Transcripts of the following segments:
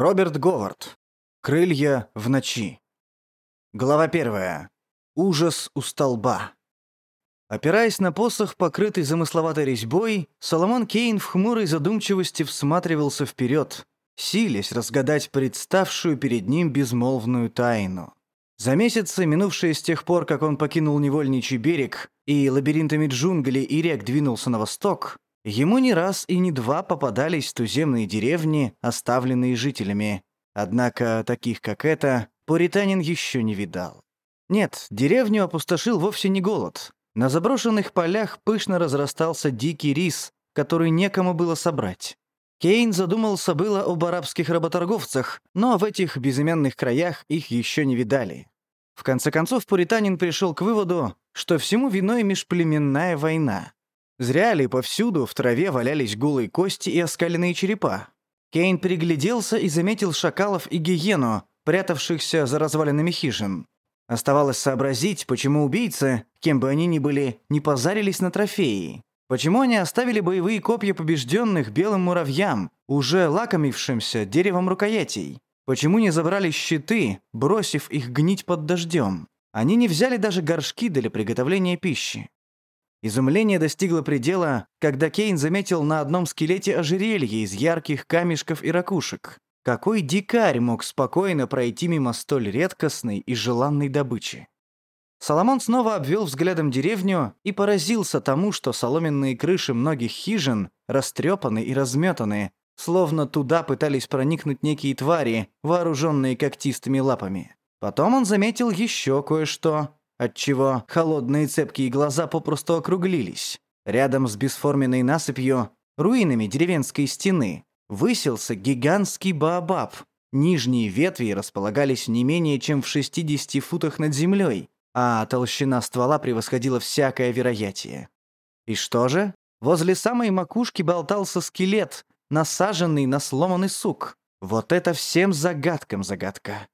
Роберт Говард. Крылья в ночи. Глава первая. Ужас у столба. Опираясь на посох, покрытый замысловатой резьбой, Соломон Кейн в хмурой задумчивости всматривался вперед, силясь разгадать представшую перед ним безмолвную тайну. За месяцы, минувшие с тех пор, как он покинул невольничий берег и лабиринтами джунглей и рек двинулся на восток, Ему не раз и не два попадались туземные деревни, оставленные жителями. Однако таких, как эта, пуританин еще не видал. Нет, деревню опустошил вовсе не голод. На заброшенных полях пышно разрастался дикий рис, который некому было собрать. Кейн задумался было об арабских работорговцах, но в этих безымянных краях их еще не видали. В конце концов, пуританин пришел к выводу, что всему виной межплеменная война. Зря ли повсюду в траве валялись голые кости и оскаленные черепа. Кейн пригляделся и заметил шакалов и гиену, прятавшихся за развалинами хижин. Оставалось сообразить, почему убийцы, кем бы они ни были, не позарились на трофеи. Почему они оставили боевые копья побежденных белым муравьям, уже лакомившимся деревом рукоятей? Почему не забрали щиты, бросив их гнить под дождем? Они не взяли даже горшки для приготовления пищи. Изумление достигло предела, когда Кейн заметил на одном скелете ожерелье из ярких камешков и ракушек. Какой дикарь мог спокойно пройти мимо столь редкостной и желанной добычи? Соломон снова обвел взглядом деревню и поразился тому, что соломенные крыши многих хижин растрепаны и разметаны, словно туда пытались проникнуть некие твари, вооруженные когтистыми лапами. Потом он заметил еще кое-что, отчего холодные цепкие глаза попросту округлились. Рядом с бесформенной насыпью, руинами деревенской стены, высился гигантский баобаб. Нижние ветви располагались не менее чем в 60 футах над землей, а толщина ствола превосходила всякое вероятие. И что же? Возле самой макушки болтался скелет, насаженный на сломанный сук. Вот это всем загадкам загадка.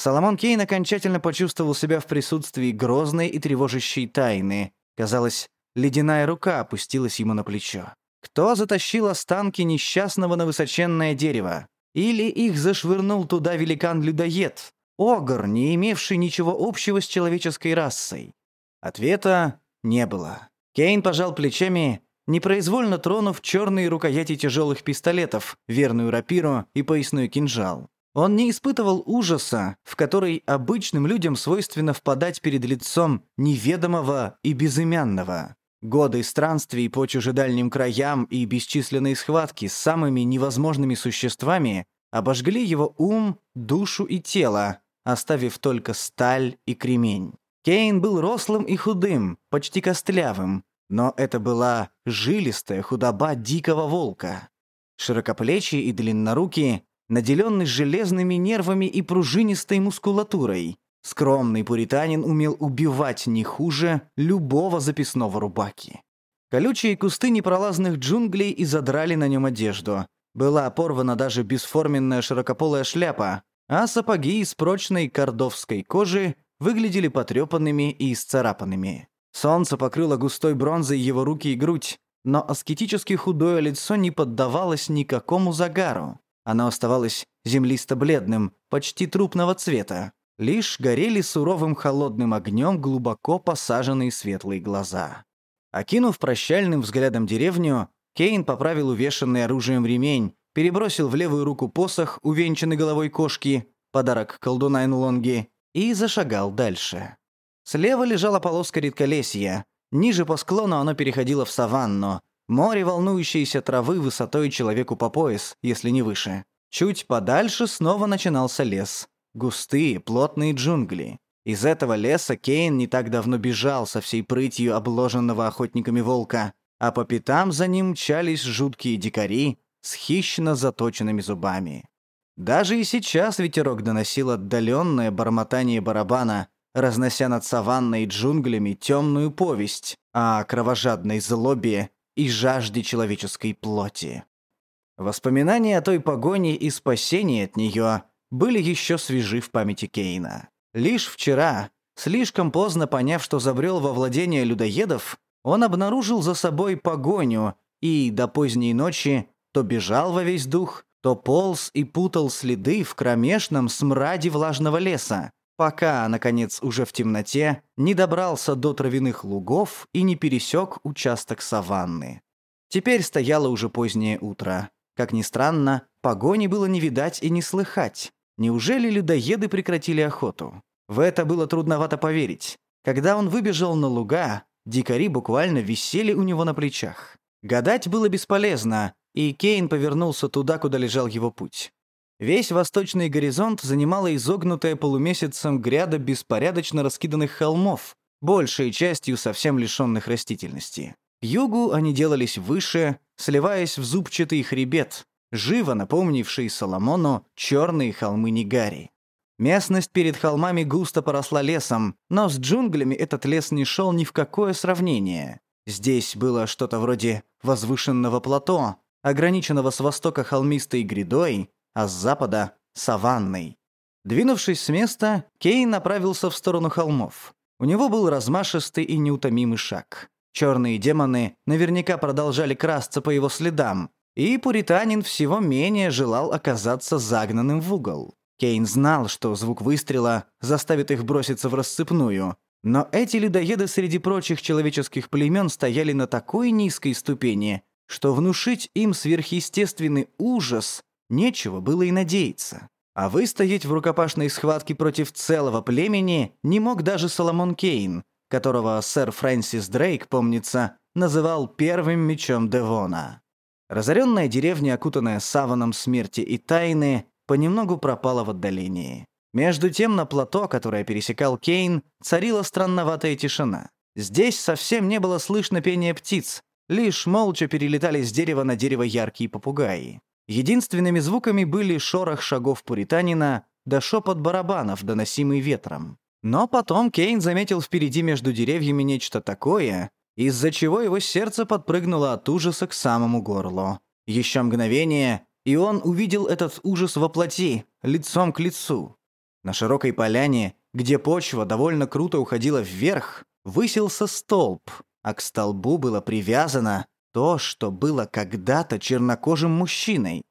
Соломон Кейн окончательно почувствовал себя в присутствии грозной и тревожащей тайны. Казалось, ледяная рука опустилась ему на плечо. Кто затащил останки несчастного на высоченное дерево? Или их зашвырнул туда великан-людоед? Огр, не имевший ничего общего с человеческой расой? Ответа не было. Кейн пожал плечами, непроизвольно тронув черные рукояти тяжелых пистолетов, верную рапиру и поясной кинжал. Он не испытывал ужаса, в который обычным людям свойственно впадать перед лицом неведомого и безымянного. Годы странствий по чужедальним краям и бесчисленные схватки с самыми невозможными существами обожгли его ум, душу и тело, оставив только сталь и кремень. Кейн был рослым и худым, почти костлявым, но это была жилистая худоба дикого волка. Широкоплечий и длиннорукий, наделенный железными нервами и пружинистой мускулатурой. Скромный пуританин умел убивать не хуже любого записного рубаки. Колючие кусты непролазных джунглей и задрали на нем одежду. Была порвана даже бесформенная широкополая шляпа, а сапоги из прочной кордовской кожи выглядели потрепанными и исцарапанными. Солнце покрыло густой бронзой его руки и грудь, но аскетически худое лицо не поддавалось никакому загару. Оно оставалось землисто-бледным, почти трупного цвета. Лишь горели суровым холодным огнем глубоко посаженные светлые глаза. Окинув прощальным взглядом деревню, Кейн поправил увешанный оружием ремень, перебросил в левую руку посох, увенчанный головой кошки, подарок колдуна Энлонги, и зашагал дальше. Слева лежала полоска редколесья. Ниже по склону оно переходило в саванну, Море волнующейся травы высотой человеку по пояс, если не выше. Чуть подальше снова начинался лес. Густые, плотные джунгли. Из этого леса Кейн не так давно бежал со всей прытью обложенного охотниками волка, а по пятам за ним мчались жуткие дикари с хищно заточенными зубами. Даже и сейчас ветерок доносил отдаленное бормотание барабана, разнося над саванной и джунглями темную повесть о кровожадной злобе и жажде человеческой плоти. Воспоминания о той погоне и спасении от нее были еще свежи в памяти Кейна. Лишь вчера, слишком поздно поняв, что забрел во владение людоедов, он обнаружил за собой погоню и до поздней ночи то бежал во весь дух, то полз и путал следы в кромешном смраде влажного леса, пока, наконец, уже в темноте, не добрался до травяных лугов и не пересек участок саванны. Теперь стояло уже позднее утро. Как ни странно, погони было не видать и не слыхать. Неужели людоеды прекратили охоту? В это было трудновато поверить. Когда он выбежал на луга, дикари буквально висели у него на плечах. Гадать было бесполезно, и Кейн повернулся туда, куда лежал его путь. Весь восточный горизонт занимала изогнутая полумесяцем гряда беспорядочно раскиданных холмов, большей частью совсем лишенных растительности. К югу они делались выше, сливаясь в зубчатый хребет, живо напомнивший Соломону черные холмы Нигари. Местность перед холмами густо поросла лесом, но с джунглями этот лес не шел ни в какое сравнение. Здесь было что-то вроде возвышенного плато, ограниченного с востока холмистой грядой, а с запада — саванной. Двинувшись с места, Кейн направился в сторону холмов. У него был размашистый и неутомимый шаг. Черные демоны наверняка продолжали красться по его следам, и пуританин всего менее желал оказаться загнанным в угол. Кейн знал, что звук выстрела заставит их броситься в рассыпную, но эти людоеды среди прочих человеческих племен стояли на такой низкой ступени, что внушить им сверхъестественный ужас нечего было и надеяться. А выстоять в рукопашной схватке против целого племени не мог даже Соломон Кейн, которого сэр Фрэнсис Дрейк, помнится, называл первым мечом Девона. Разоренная деревня, окутанная саваном смерти и тайны, понемногу пропала в отдалении. Между тем на плато, которое пересекал Кейн, царила странноватая тишина. Здесь совсем не было слышно пения птиц, лишь молча перелетали с дерева на дерево яркие попугаи. Единственными звуками были шорох шагов пуританина да шепот барабанов, доносимый ветром. Но потом Кейн заметил впереди между деревьями нечто такое, из-за чего его сердце подпрыгнуло от ужаса к самому горлу. Еще мгновение, и он увидел этот ужас во плоти, лицом к лицу. На широкой поляне, где почва довольно круто уходила вверх, высился столб, а к столбу было привязано то, что было когда-то чернокожим мужчиной.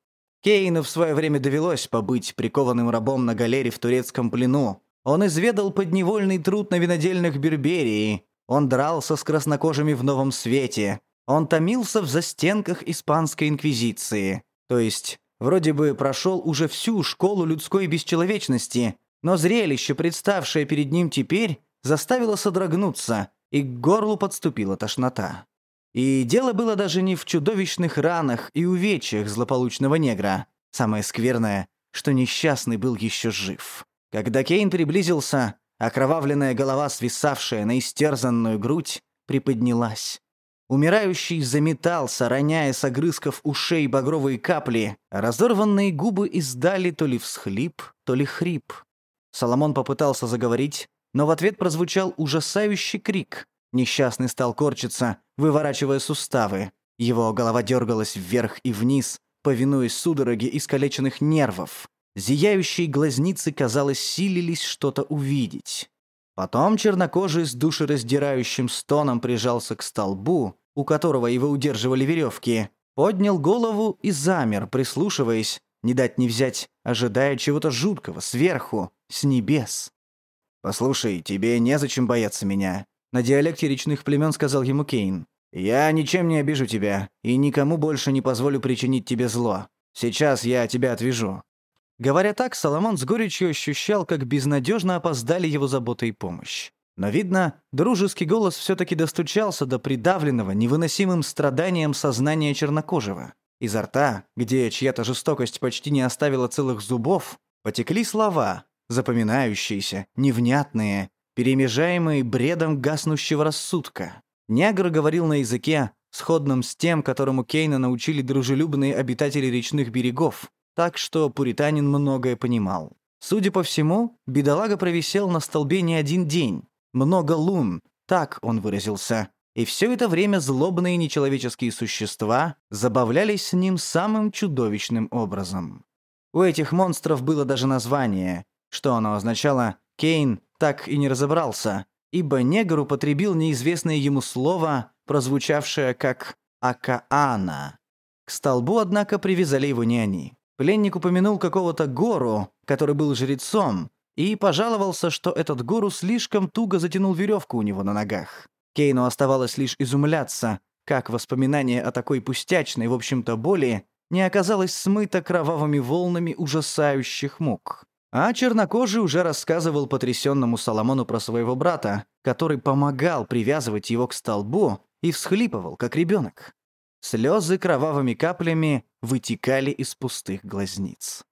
Кейну в свое время довелось побыть прикованным рабом на галере в турецком плену. Он изведал подневольный труд на винодельных Берберии. Он дрался с краснокожими в новом свете. Он томился в застенках испанской инквизиции. То есть, вроде бы прошел уже всю школу людской бесчеловечности, но зрелище, представшее перед ним теперь, заставило содрогнуться, и к горлу подступила тошнота. И дело было даже не в чудовищных ранах и увечьях злополучного негра. Самое скверное, что несчастный был еще жив. Когда Кейн приблизился, окровавленная голова, свисавшая на истерзанную грудь, приподнялась. Умирающий заметался, роняя с огрызков ушей багровые капли, разорванные губы издали то ли всхлип, то ли хрип. Соломон попытался заговорить, но в ответ прозвучал ужасающий крик. Несчастный стал корчиться, выворачивая суставы. Его голова дергалась вверх и вниз, повинуясь судороге искалеченных нервов. Зияющие глазницы, казалось, силились что-то увидеть. Потом чернокожий с душераздирающим стоном прижался к столбу, у которого его удерживали веревки, поднял голову и замер, прислушиваясь, не дать не взять, ожидая чего-то жуткого сверху, с небес. «Послушай, тебе незачем бояться меня», — на диалекте речных племен сказал ему Кейн. «Я ничем не обижу тебя и никому больше не позволю причинить тебе зло. Сейчас я тебя отвяжу». Говоря так, Соломон с горечью ощущал, как безнадежно опоздали его забота и помощь. Но, видно, дружеский голос все-таки достучался до придавленного, невыносимым страданием сознания чернокожего. Изо рта, где чья-то жестокость почти не оставила целых зубов, потекли слова, запоминающиеся, невнятные, перемежаемые бредом гаснущего рассудка. Негр говорил на языке, сходном с тем, которому Кейна научили дружелюбные обитатели речных берегов, так что пуританин многое понимал. Судя по всему, бедолага провисел на столбе не один день. Много лун, так он выразился. И все это время злобные нечеловеческие существа забавлялись с ним самым чудовищным образом. У этих монстров было даже название что оно означало, Кейн так и не разобрался, ибо негр употребил неизвестное ему слово, прозвучавшее как «акаана». К столбу, однако, привязали его не они. Пленник упомянул какого-то гору, который был жрецом, и пожаловался, что этот гору слишком туго затянул веревку у него на ногах. Кейну оставалось лишь изумляться, как воспоминание о такой пустячной, в общем-то, боли не оказалось смыто кровавыми волнами ужасающих мук. А чернокожий уже рассказывал потрясенному Соломону про своего брата, который помогал привязывать его к столбу и всхлипывал, как ребенок. Слезы кровавыми каплями вытекали из пустых глазниц.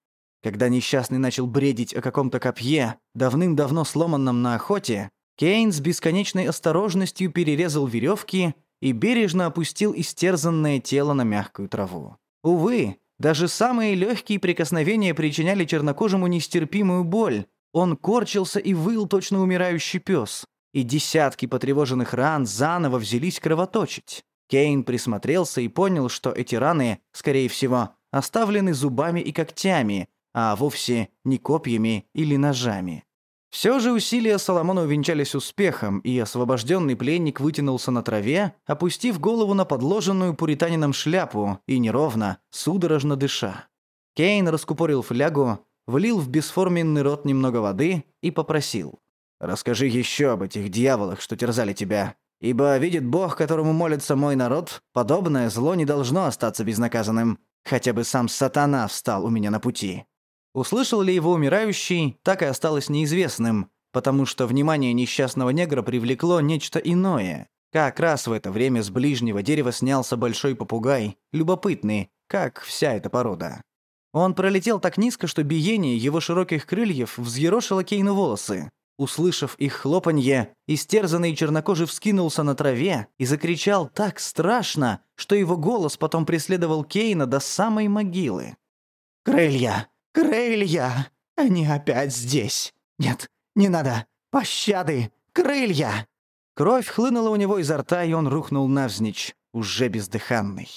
Когда несчастный начал бредить о каком-то копье, давным-давно сломанном на охоте, Кейн с бесконечной осторожностью перерезал веревки и бережно опустил истерзанное тело на мягкую траву. Увы, даже самые легкие прикосновения причиняли чернокожему нестерпимую боль. Он корчился и выл точно умирающий пес, и десятки потревоженных ран заново взялись кровоточить. Кейн присмотрелся и понял, что эти раны, скорее всего, оставлены зубами и когтями, а вовсе не копьями или ножами. Все же усилия Соломона увенчались успехом, и освобожденный пленник вытянулся на траве, опустив голову на подложенную пуританином шляпу и неровно, судорожно дыша. Кейн раскупорил флягу, влил в бесформенный рот немного воды и попросил. «Расскажи еще об этих дьяволах, что терзали тебя. Ибо видит Бог, которому молится мой народ, подобное зло не должно остаться безнаказанным. Хотя бы сам сатана встал у меня на пути». Услышал ли его умирающий, так и осталось неизвестным, потому что внимание несчастного негра привлекло нечто иное. Как раз в это время с ближнего дерева снялся большой попугай, любопытный, как вся эта порода. Он пролетел так низко, что биение его широких крыльев взъерошило Кейну волосы. Услышав их хлопанье, истерзанный чернокожий вскинулся на траве и закричал так страшно, что его голос потом преследовал Кейна до самой могилы. «Крылья! Крылья! Они опять здесь! Нет, не надо! Пощады! Крылья!» Кровь хлынула у него изо рта, и он рухнул навзничь, уже бездыханный.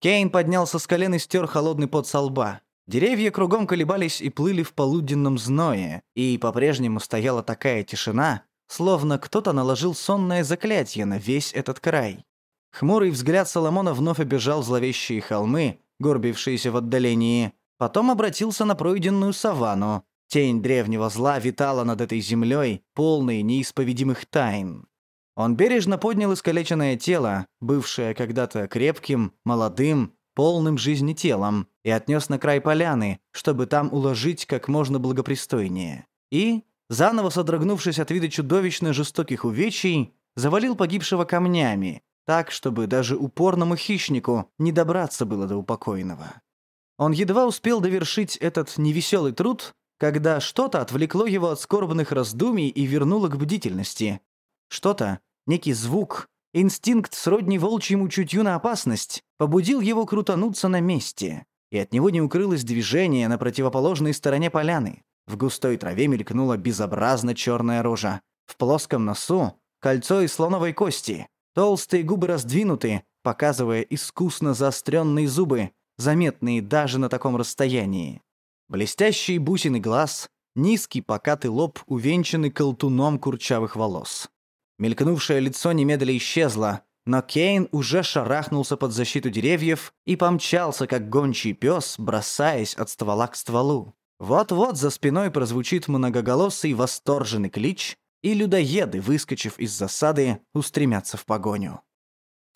Кейн поднялся с колен и стер холодный пот со лба. Деревья кругом колебались и плыли в полуденном зное, и по-прежнему стояла такая тишина, словно кто-то наложил сонное заклятие на весь этот край. Хмурый взгляд Соломона вновь обежал зловещие холмы, горбившиеся в отдалении, потом обратился на пройденную саванну. Тень древнего зла витала над этой землей, полной неисповедимых тайн. Он бережно поднял искалеченное тело, бывшее когда-то крепким, молодым, полным жизни телом, и отнес на край поляны, чтобы там уложить как можно благопристойнее. И, заново содрогнувшись от вида чудовищно жестоких увечий, завалил погибшего камнями, так, чтобы даже упорному хищнику не добраться было до упокойного. Он едва успел довершить этот невеселый труд, когда что-то отвлекло его от скорбных раздумий и вернуло к бдительности. Что-то, некий звук, инстинкт сродни волчьему чутью на опасность, побудил его крутануться на месте и от него не укрылось движение на противоположной стороне поляны. В густой траве мелькнула безобразно черная рожа. В плоском носу — кольцо из слоновой кости. Толстые губы раздвинуты, показывая искусно заостренные зубы, заметные даже на таком расстоянии. Блестящий бусины глаз, низкий покатый лоб, увенчанный колтуном курчавых волос. Мелькнувшее лицо немедля исчезло, но Кейн уже шарахнулся под защиту деревьев и помчался, как гончий пес, бросаясь от ствола к стволу. Вот-вот за спиной прозвучит многоголосый восторженный клич, и людоеды, выскочив из засады, устремятся в погоню.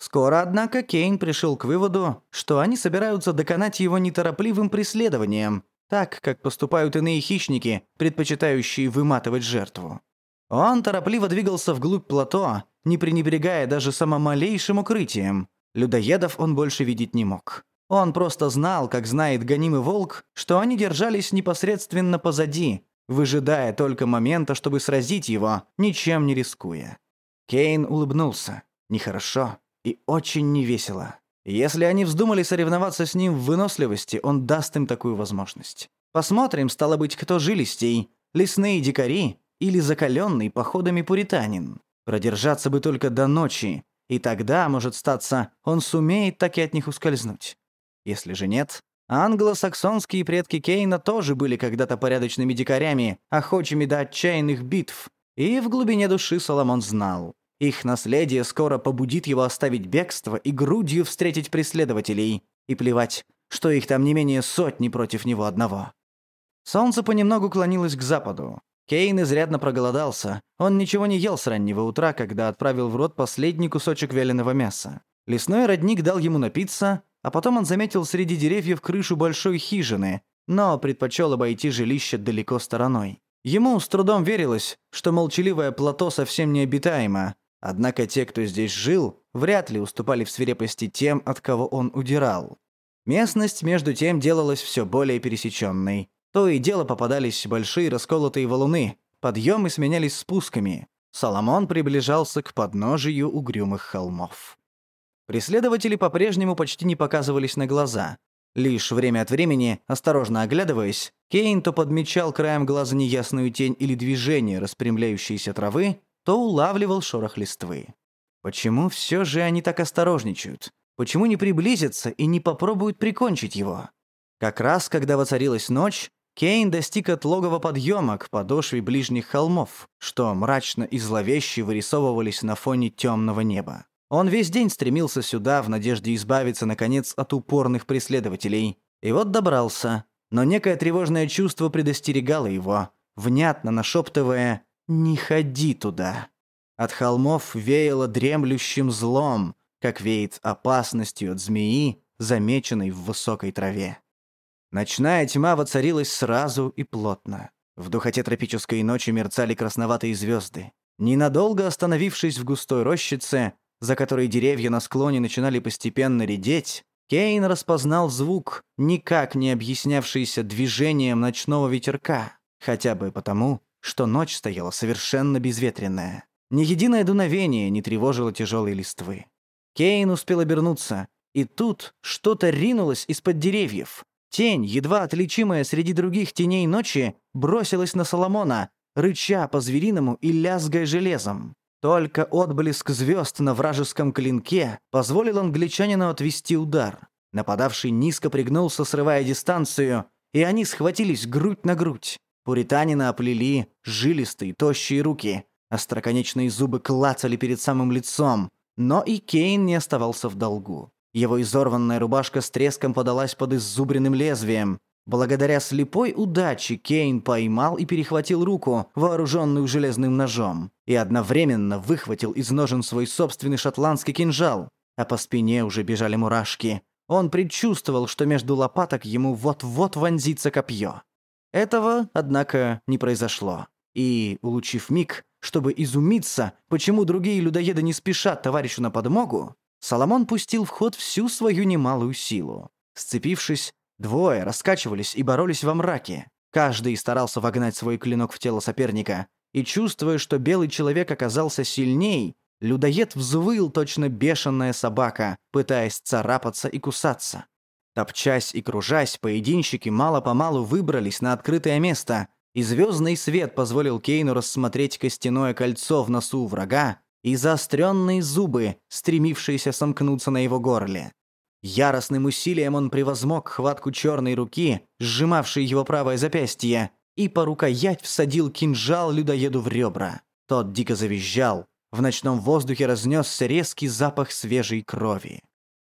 Скоро, однако, Кейн пришел к выводу, что они собираются доконать его неторопливым преследованием, так, как поступают иные хищники, предпочитающие выматывать жертву. Он торопливо двигался вглубь плато, не пренебрегая даже самым малейшим укрытием. Людоедов он больше видеть не мог. Он просто знал, как знает гонимый волк, что они держались непосредственно позади, выжидая только момента, чтобы сразить его, ничем не рискуя. Кейн улыбнулся. Нехорошо и очень невесело. Если они вздумали соревноваться с ним в выносливости, он даст им такую возможность. Посмотрим, стало быть, кто жилистей, лесные дикари или закаленный походами пуританин. Продержаться бы только до ночи, и тогда, может статься, он сумеет так и от них ускользнуть. Если же нет, англосаксонские предки Кейна тоже были когда-то порядочными дикарями, охочими до отчаянных битв, и в глубине души Соломон знал. Их наследие скоро побудит его оставить бегство и грудью встретить преследователей. И плевать, что их там не менее сотни против него одного. Солнце понемногу клонилось к западу. Кейн изрядно проголодался. Он ничего не ел с раннего утра, когда отправил в рот последний кусочек вяленого мяса. Лесной родник дал ему напиться, а потом он заметил среди деревьев крышу большой хижины, но предпочел обойти жилище далеко стороной. Ему с трудом верилось, что молчаливое плато совсем необитаемо, однако те, кто здесь жил, вряд ли уступали в свирепости тем, от кого он удирал. Местность, между тем, делалась все более пересеченной. То и дело попадались большие расколотые валуны, подъемы сменялись спусками. Соломон приближался к подножию угрюмых холмов. Преследователи по-прежнему почти не показывались на глаза. Лишь время от времени, осторожно оглядываясь, Кейн то подмечал краем глаза неясную тень или движение распрямляющейся травы, то улавливал шорох листвы. Почему все же они так осторожничают? Почему не приблизятся и не попробуют прикончить его? Как раз, когда воцарилась ночь, Кейн достиг от логова подъема к подошве ближних холмов, что мрачно и зловеще вырисовывались на фоне темного неба. Он весь день стремился сюда в надежде избавиться, наконец, от упорных преследователей. И вот добрался. Но некое тревожное чувство предостерегало его, внятно нашептывая «Не ходи туда». От холмов веяло дремлющим злом, как веет опасностью от змеи, замеченной в высокой траве. Ночная тьма воцарилась сразу и плотно. В духоте тропической ночи мерцали красноватые звезды. Ненадолго остановившись в густой рощице, за которой деревья на склоне начинали постепенно редеть, Кейн распознал звук, никак не объяснявшийся движением ночного ветерка, хотя бы потому, что ночь стояла совершенно безветренная. Ни единое дуновение не тревожило тяжелой листвы. Кейн успел обернуться, и тут что-то ринулось из-под деревьев. Тень, едва отличимая среди других теней ночи, бросилась на Соломона, рыча по-звериному и лязгая железом. Только отблеск звезд на вражеском клинке позволил англичанину отвести удар. Нападавший низко пригнулся, срывая дистанцию, и они схватились грудь на грудь. Пуританина оплели жилистые, тощие руки. Остроконечные зубы клацали перед самым лицом. Но и Кейн не оставался в долгу. Его изорванная рубашка с треском подалась под иззубренным лезвием. Благодаря слепой удаче Кейн поймал и перехватил руку, вооруженную железным ножом, и одновременно выхватил из ножен свой собственный шотландский кинжал, а по спине уже бежали мурашки. Он предчувствовал, что между лопаток ему вот-вот вонзится копье. Этого, однако, не произошло. И, улучив миг, чтобы изумиться, почему другие людоеды не спешат товарищу на подмогу, Соломон пустил в ход всю свою немалую силу. Сцепившись, двое раскачивались и боролись во мраке. Каждый старался вогнать свой клинок в тело соперника. И чувствуя, что белый человек оказался сильней, людоед взвыл точно бешеная собака, пытаясь царапаться и кусаться. Топчась и кружась, поединщики мало-помалу выбрались на открытое место, и звездный свет позволил Кейну рассмотреть костяное кольцо в носу врага и заостренные зубы, стремившиеся сомкнуться на его горле. Яростным усилием он превозмог хватку черной руки, сжимавшей его правое запястье, и по рукоять всадил кинжал людоеду в ребра. Тот дико завизжал. В ночном воздухе разнесся резкий запах свежей крови.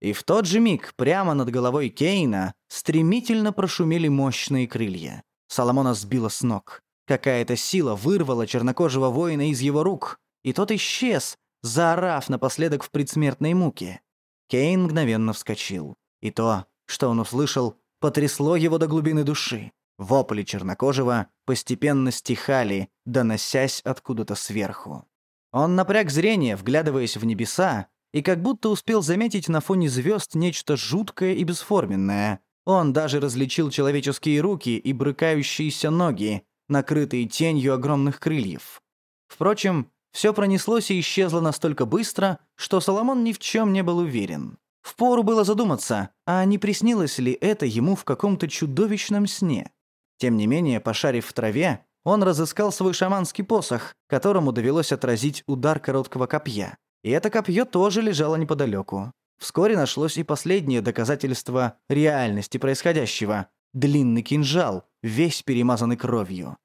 И в тот же миг прямо над головой Кейна стремительно прошумели мощные крылья. Соломона сбила с ног. Какая-то сила вырвала чернокожего воина из его рук, и тот исчез, заорав напоследок в предсмертной муке. Кейн мгновенно вскочил. И то, что он услышал, потрясло его до глубины души. Вопли чернокожего постепенно стихали, доносясь откуда-то сверху. Он напряг зрение, вглядываясь в небеса, и как будто успел заметить на фоне звезд нечто жуткое и бесформенное. Он даже различил человеческие руки и брыкающиеся ноги, накрытые тенью огромных крыльев. Впрочем, все пронеслось и исчезло настолько быстро, что Соломон ни в чем не был уверен. Впору было задуматься, а не приснилось ли это ему в каком-то чудовищном сне. Тем не менее, пошарив в траве, он разыскал свой шаманский посох, которому довелось отразить удар короткого копья. И это копье тоже лежало неподалеку. Вскоре нашлось и последнее доказательство реальности происходящего – длинный кинжал, весь перемазанный кровью.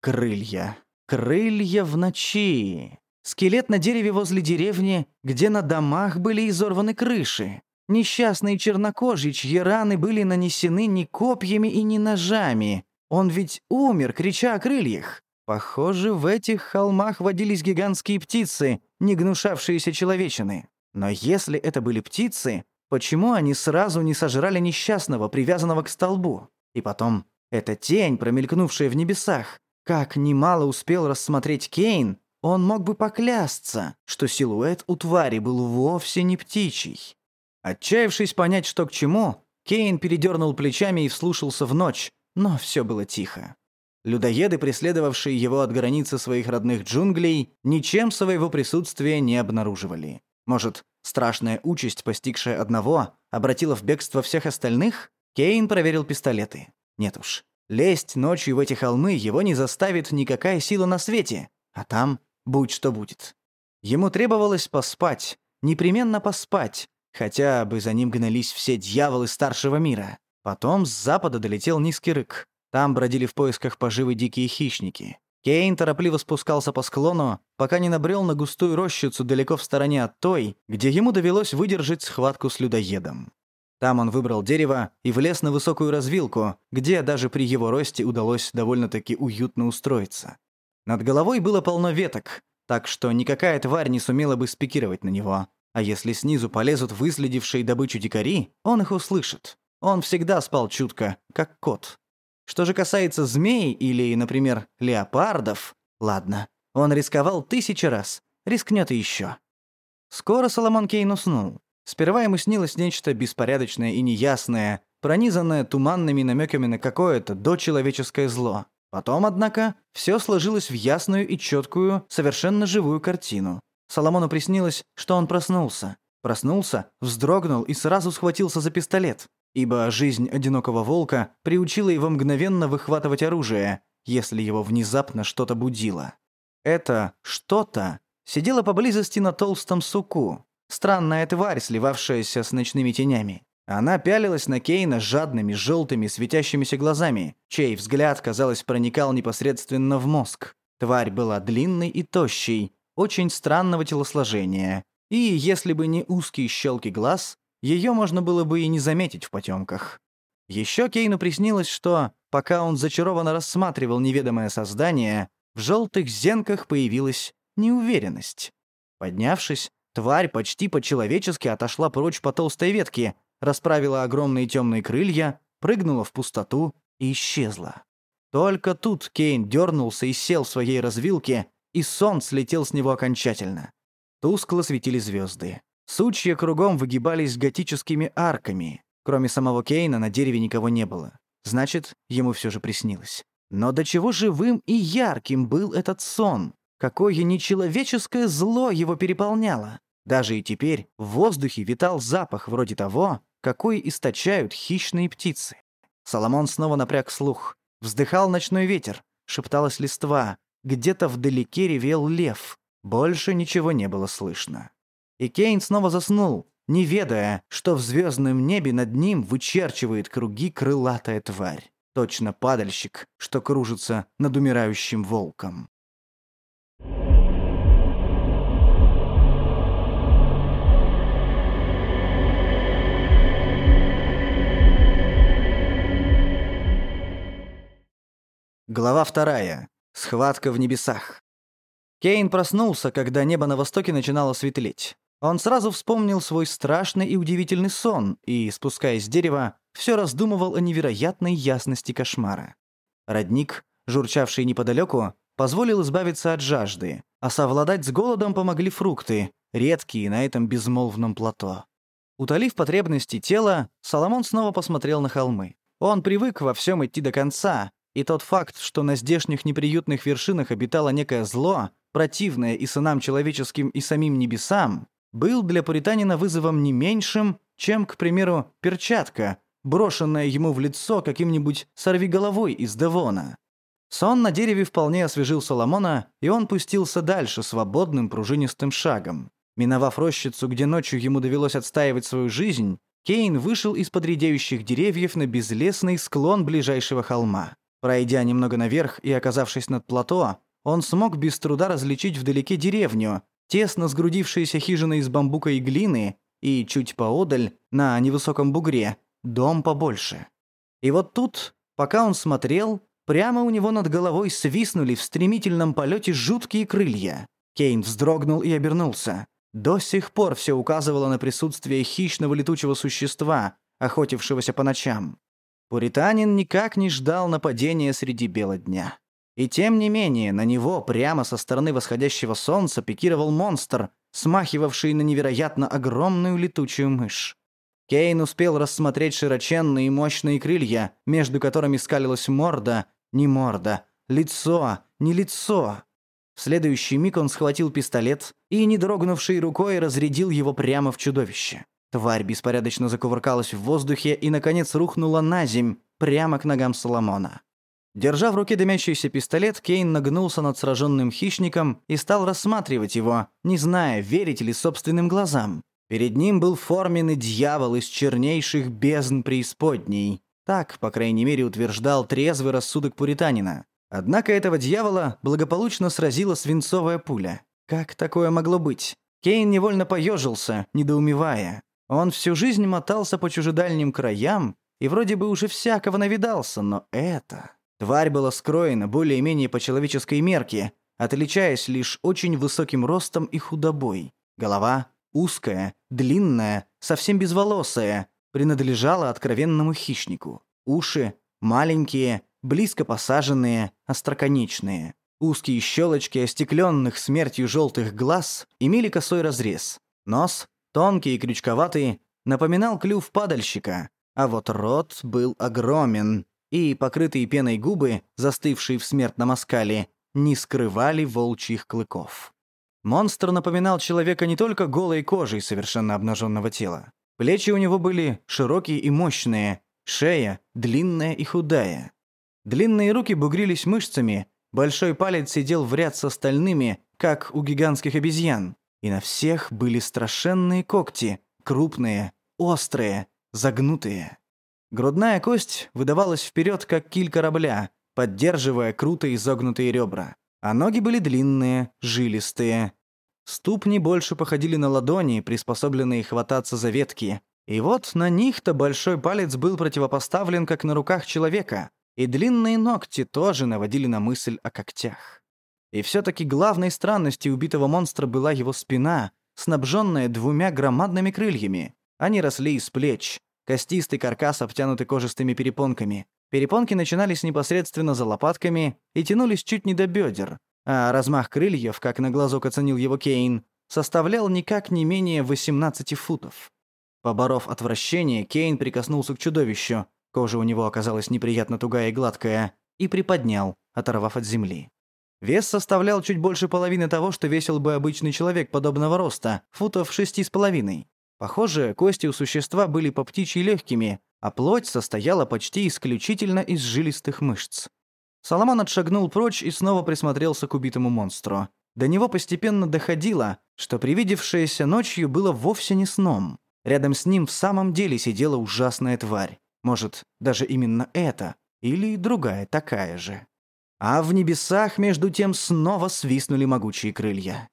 Крылья. Крылья в ночи. Скелет на дереве возле деревни, где на домах были изорваны крыши. Несчастный чернокожий, чьи раны были нанесены не копьями и не ножами. Он ведь умер, крича о крыльях. Похоже, в этих холмах водились гигантские птицы, не гнушавшиеся человечины. Но если это были птицы, почему они сразу не сожрали несчастного, привязанного к столбу? И потом, эта тень, промелькнувшая в небесах. Как немало успел рассмотреть Кейн, он мог бы поклясться, что силуэт у твари был вовсе не птичий. Отчаявшись понять, что к чему, Кейн передернул плечами и вслушался в ночь, но все было тихо. Людоеды, преследовавшие его от границы своих родных джунглей, ничем своего присутствия не обнаруживали. Может, страшная участь, постигшая одного, обратила в бегство всех остальных? Кейн проверил пистолеты. Нет уж. Лезть ночью в эти холмы его не заставит никакая сила на свете, а там будь что будет. Ему требовалось поспать, непременно поспать, хотя бы за ним гнались все дьяволы старшего мира. Потом с запада долетел низкий рык. Там бродили в поисках поживы дикие хищники. Кейн торопливо спускался по склону, пока не набрел на густую рощицу далеко в стороне от той, где ему довелось выдержать схватку с людоедом. Там он выбрал дерево и влез на высокую развилку, где даже при его росте удалось довольно-таки уютно устроиться. Над головой было полно веток, так что никакая тварь не сумела бы спикировать на него. А если снизу полезут выследившие добычу дикари, он их услышит. Он всегда спал чутко, как кот. Что же касается змей или, например, леопардов, ладно, он рисковал тысячи раз, рискнет и еще. Скоро Соломон Кейн уснул. Сперва ему снилось нечто беспорядочное и неясное, пронизанное туманными намеками на какое-то дочеловеческое зло. Потом, однако, все сложилось в ясную и четкую, совершенно живую картину. Соломону приснилось, что он проснулся. Проснулся, вздрогнул и сразу схватился за пистолет ибо жизнь одинокого волка приучила его мгновенно выхватывать оружие, если его внезапно что-то будило. Это «что-то» сидело поблизости на толстом суку, странная тварь, сливавшаяся с ночными тенями. Она пялилась на Кейна жадными, желтыми, светящимися глазами, чей взгляд, казалось, проникал непосредственно в мозг. Тварь была длинной и тощей, очень странного телосложения, и, если бы не узкие щелки глаз, ее можно было бы и не заметить в потемках. Еще Кейну приснилось, что, пока он зачарованно рассматривал неведомое создание, в желтых зенках появилась неуверенность. Поднявшись, тварь почти по-человечески отошла прочь по толстой ветке, расправила огромные темные крылья, прыгнула в пустоту и исчезла. Только тут Кейн дернулся и сел в своей развилке, и сон слетел с него окончательно. Тускло светили звезды. Сучья кругом выгибались готическими арками. Кроме самого Кейна на дереве никого не было. Значит, ему все же приснилось. Но до чего живым и ярким был этот сон? Какое нечеловеческое зло его переполняло? Даже и теперь в воздухе витал запах вроде того, какой источают хищные птицы. Соломон снова напряг слух. Вздыхал ночной ветер, шепталась листва. Где-то вдалеке ревел лев. Больше ничего не было слышно. И Кейн снова заснул, не ведая, что в звездном небе над ним вычерчивает круги крылатая тварь. Точно падальщик, что кружится над умирающим волком. Глава вторая. Схватка в небесах. Кейн проснулся, когда небо на востоке начинало светлеть. Он сразу вспомнил свой страшный и удивительный сон и, спускаясь с дерева, все раздумывал о невероятной ясности кошмара. Родник, журчавший неподалеку, позволил избавиться от жажды, а совладать с голодом помогли фрукты, редкие на этом безмолвном плато. Утолив потребности тела, Соломон снова посмотрел на холмы. Он привык во всем идти до конца, и тот факт, что на здешних неприютных вершинах обитало некое зло, противное и сынам человеческим, и самим небесам, был для пуританина вызовом не меньшим, чем, к примеру, перчатка, брошенная ему в лицо каким-нибудь сорвиголовой из Девона. Сон на дереве вполне освежил Соломона, и он пустился дальше свободным пружинистым шагом. Миновав рощицу, где ночью ему довелось отстаивать свою жизнь, Кейн вышел из-под редеющих деревьев на безлесный склон ближайшего холма. Пройдя немного наверх и оказавшись над плато, он смог без труда различить вдалеке деревню, тесно сгрудившиеся хижины из бамбука и глины, и чуть поодаль, на невысоком бугре, дом побольше. И вот тут, пока он смотрел, прямо у него над головой свистнули в стремительном полете жуткие крылья. Кейн вздрогнул и обернулся. До сих пор все указывало на присутствие хищного летучего существа, охотившегося по ночам. Пуританин никак не ждал нападения среди бела дня. И тем не менее, на него прямо со стороны восходящего солнца пикировал монстр, смахивавший на невероятно огромную летучую мышь. Кейн успел рассмотреть широченные и мощные крылья, между которыми скалилась морда, не морда, лицо, не лицо. В следующий миг он схватил пистолет и, не дрогнувшей рукой, разрядил его прямо в чудовище. Тварь беспорядочно закувыркалась в воздухе и, наконец, рухнула на земь, прямо к ногам Соломона. Держа в руке дымящийся пистолет, Кейн нагнулся над сраженным хищником и стал рассматривать его, не зная, верить ли собственным глазам. Перед ним был форменный дьявол из чернейших бездн преисподней. Так, по крайней мере, утверждал трезвый рассудок пуританина. Однако этого дьявола благополучно сразила свинцовая пуля. Как такое могло быть? Кейн невольно поежился, недоумевая. Он всю жизнь мотался по чужедальним краям и вроде бы уже всякого навидался, но это... Тварь была скроена более-менее по человеческой мерке, отличаясь лишь очень высоким ростом и худобой. Голова узкая, длинная, совсем безволосая, принадлежала откровенному хищнику. Уши маленькие, близко посаженные, остроконечные. Узкие щелочки остекленных смертью желтых глаз имели косой разрез. Нос, тонкий и крючковатый, напоминал клюв падальщика, а вот рот был огромен, и покрытые пеной губы, застывшие в смертном оскале, не скрывали волчьих клыков. Монстр напоминал человека не только голой кожей совершенно обнаженного тела. Плечи у него были широкие и мощные, шея длинная и худая. Длинные руки бугрились мышцами, большой палец сидел в ряд с остальными, как у гигантских обезьян. И на всех были страшенные когти, крупные, острые, загнутые. Грудная кость выдавалась вперед, как киль корабля, поддерживая круто изогнутые ребра а ноги были длинные, жилистые. Ступни больше походили на ладони, приспособленные хвататься за ветки. И вот на них-то большой палец был противопоставлен, как на руках человека, и длинные ногти тоже наводили на мысль о когтях. И все-таки главной странностью убитого монстра была его спина, снабженная двумя громадными крыльями. Они росли из плеч, костистый каркас обтянутый кожистыми перепонками. Перепонки начинались непосредственно за лопатками и тянулись чуть не до бедер, а размах крыльев, как на глазок оценил его Кейн, составлял никак не менее 18 футов. Поборов отвращение, Кейн прикоснулся к чудовищу, кожа у него оказалась неприятно тугая и гладкая, и приподнял, оторвав от земли. Вес составлял чуть больше половины того, что весил бы обычный человек подобного роста, футов шести с половиной. Похоже, кости у существа были по птичьи легкими, а плоть состояла почти исключительно из жилистых мышц. Соломон отшагнул прочь и снова присмотрелся к убитому монстру. До него постепенно доходило, что привидевшееся ночью было вовсе не сном. Рядом с ним в самом деле сидела ужасная тварь. Может, даже именно эта, или другая такая же. А в небесах, между тем, снова свистнули могучие крылья.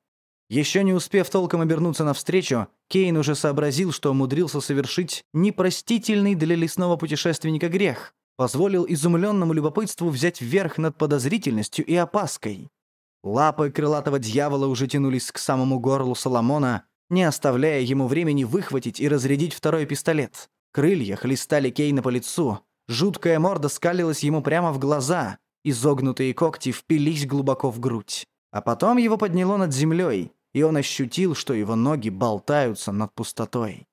Еще не успев толком обернуться навстречу, Кейн уже сообразил, что умудрился совершить непростительный для лесного путешественника грех. Позволил изумленному любопытству взять верх над подозрительностью и опаской. Лапы крылатого дьявола уже тянулись к самому горлу Соломона, не оставляя ему времени выхватить и разрядить второй пистолет. Крылья хлестали Кейна по лицу, жуткая морда скалилась ему прямо в глаза, изогнутые когти впились глубоко в грудь. А потом его подняло над землей, и он ощутил, что его ноги болтаются над пустотой.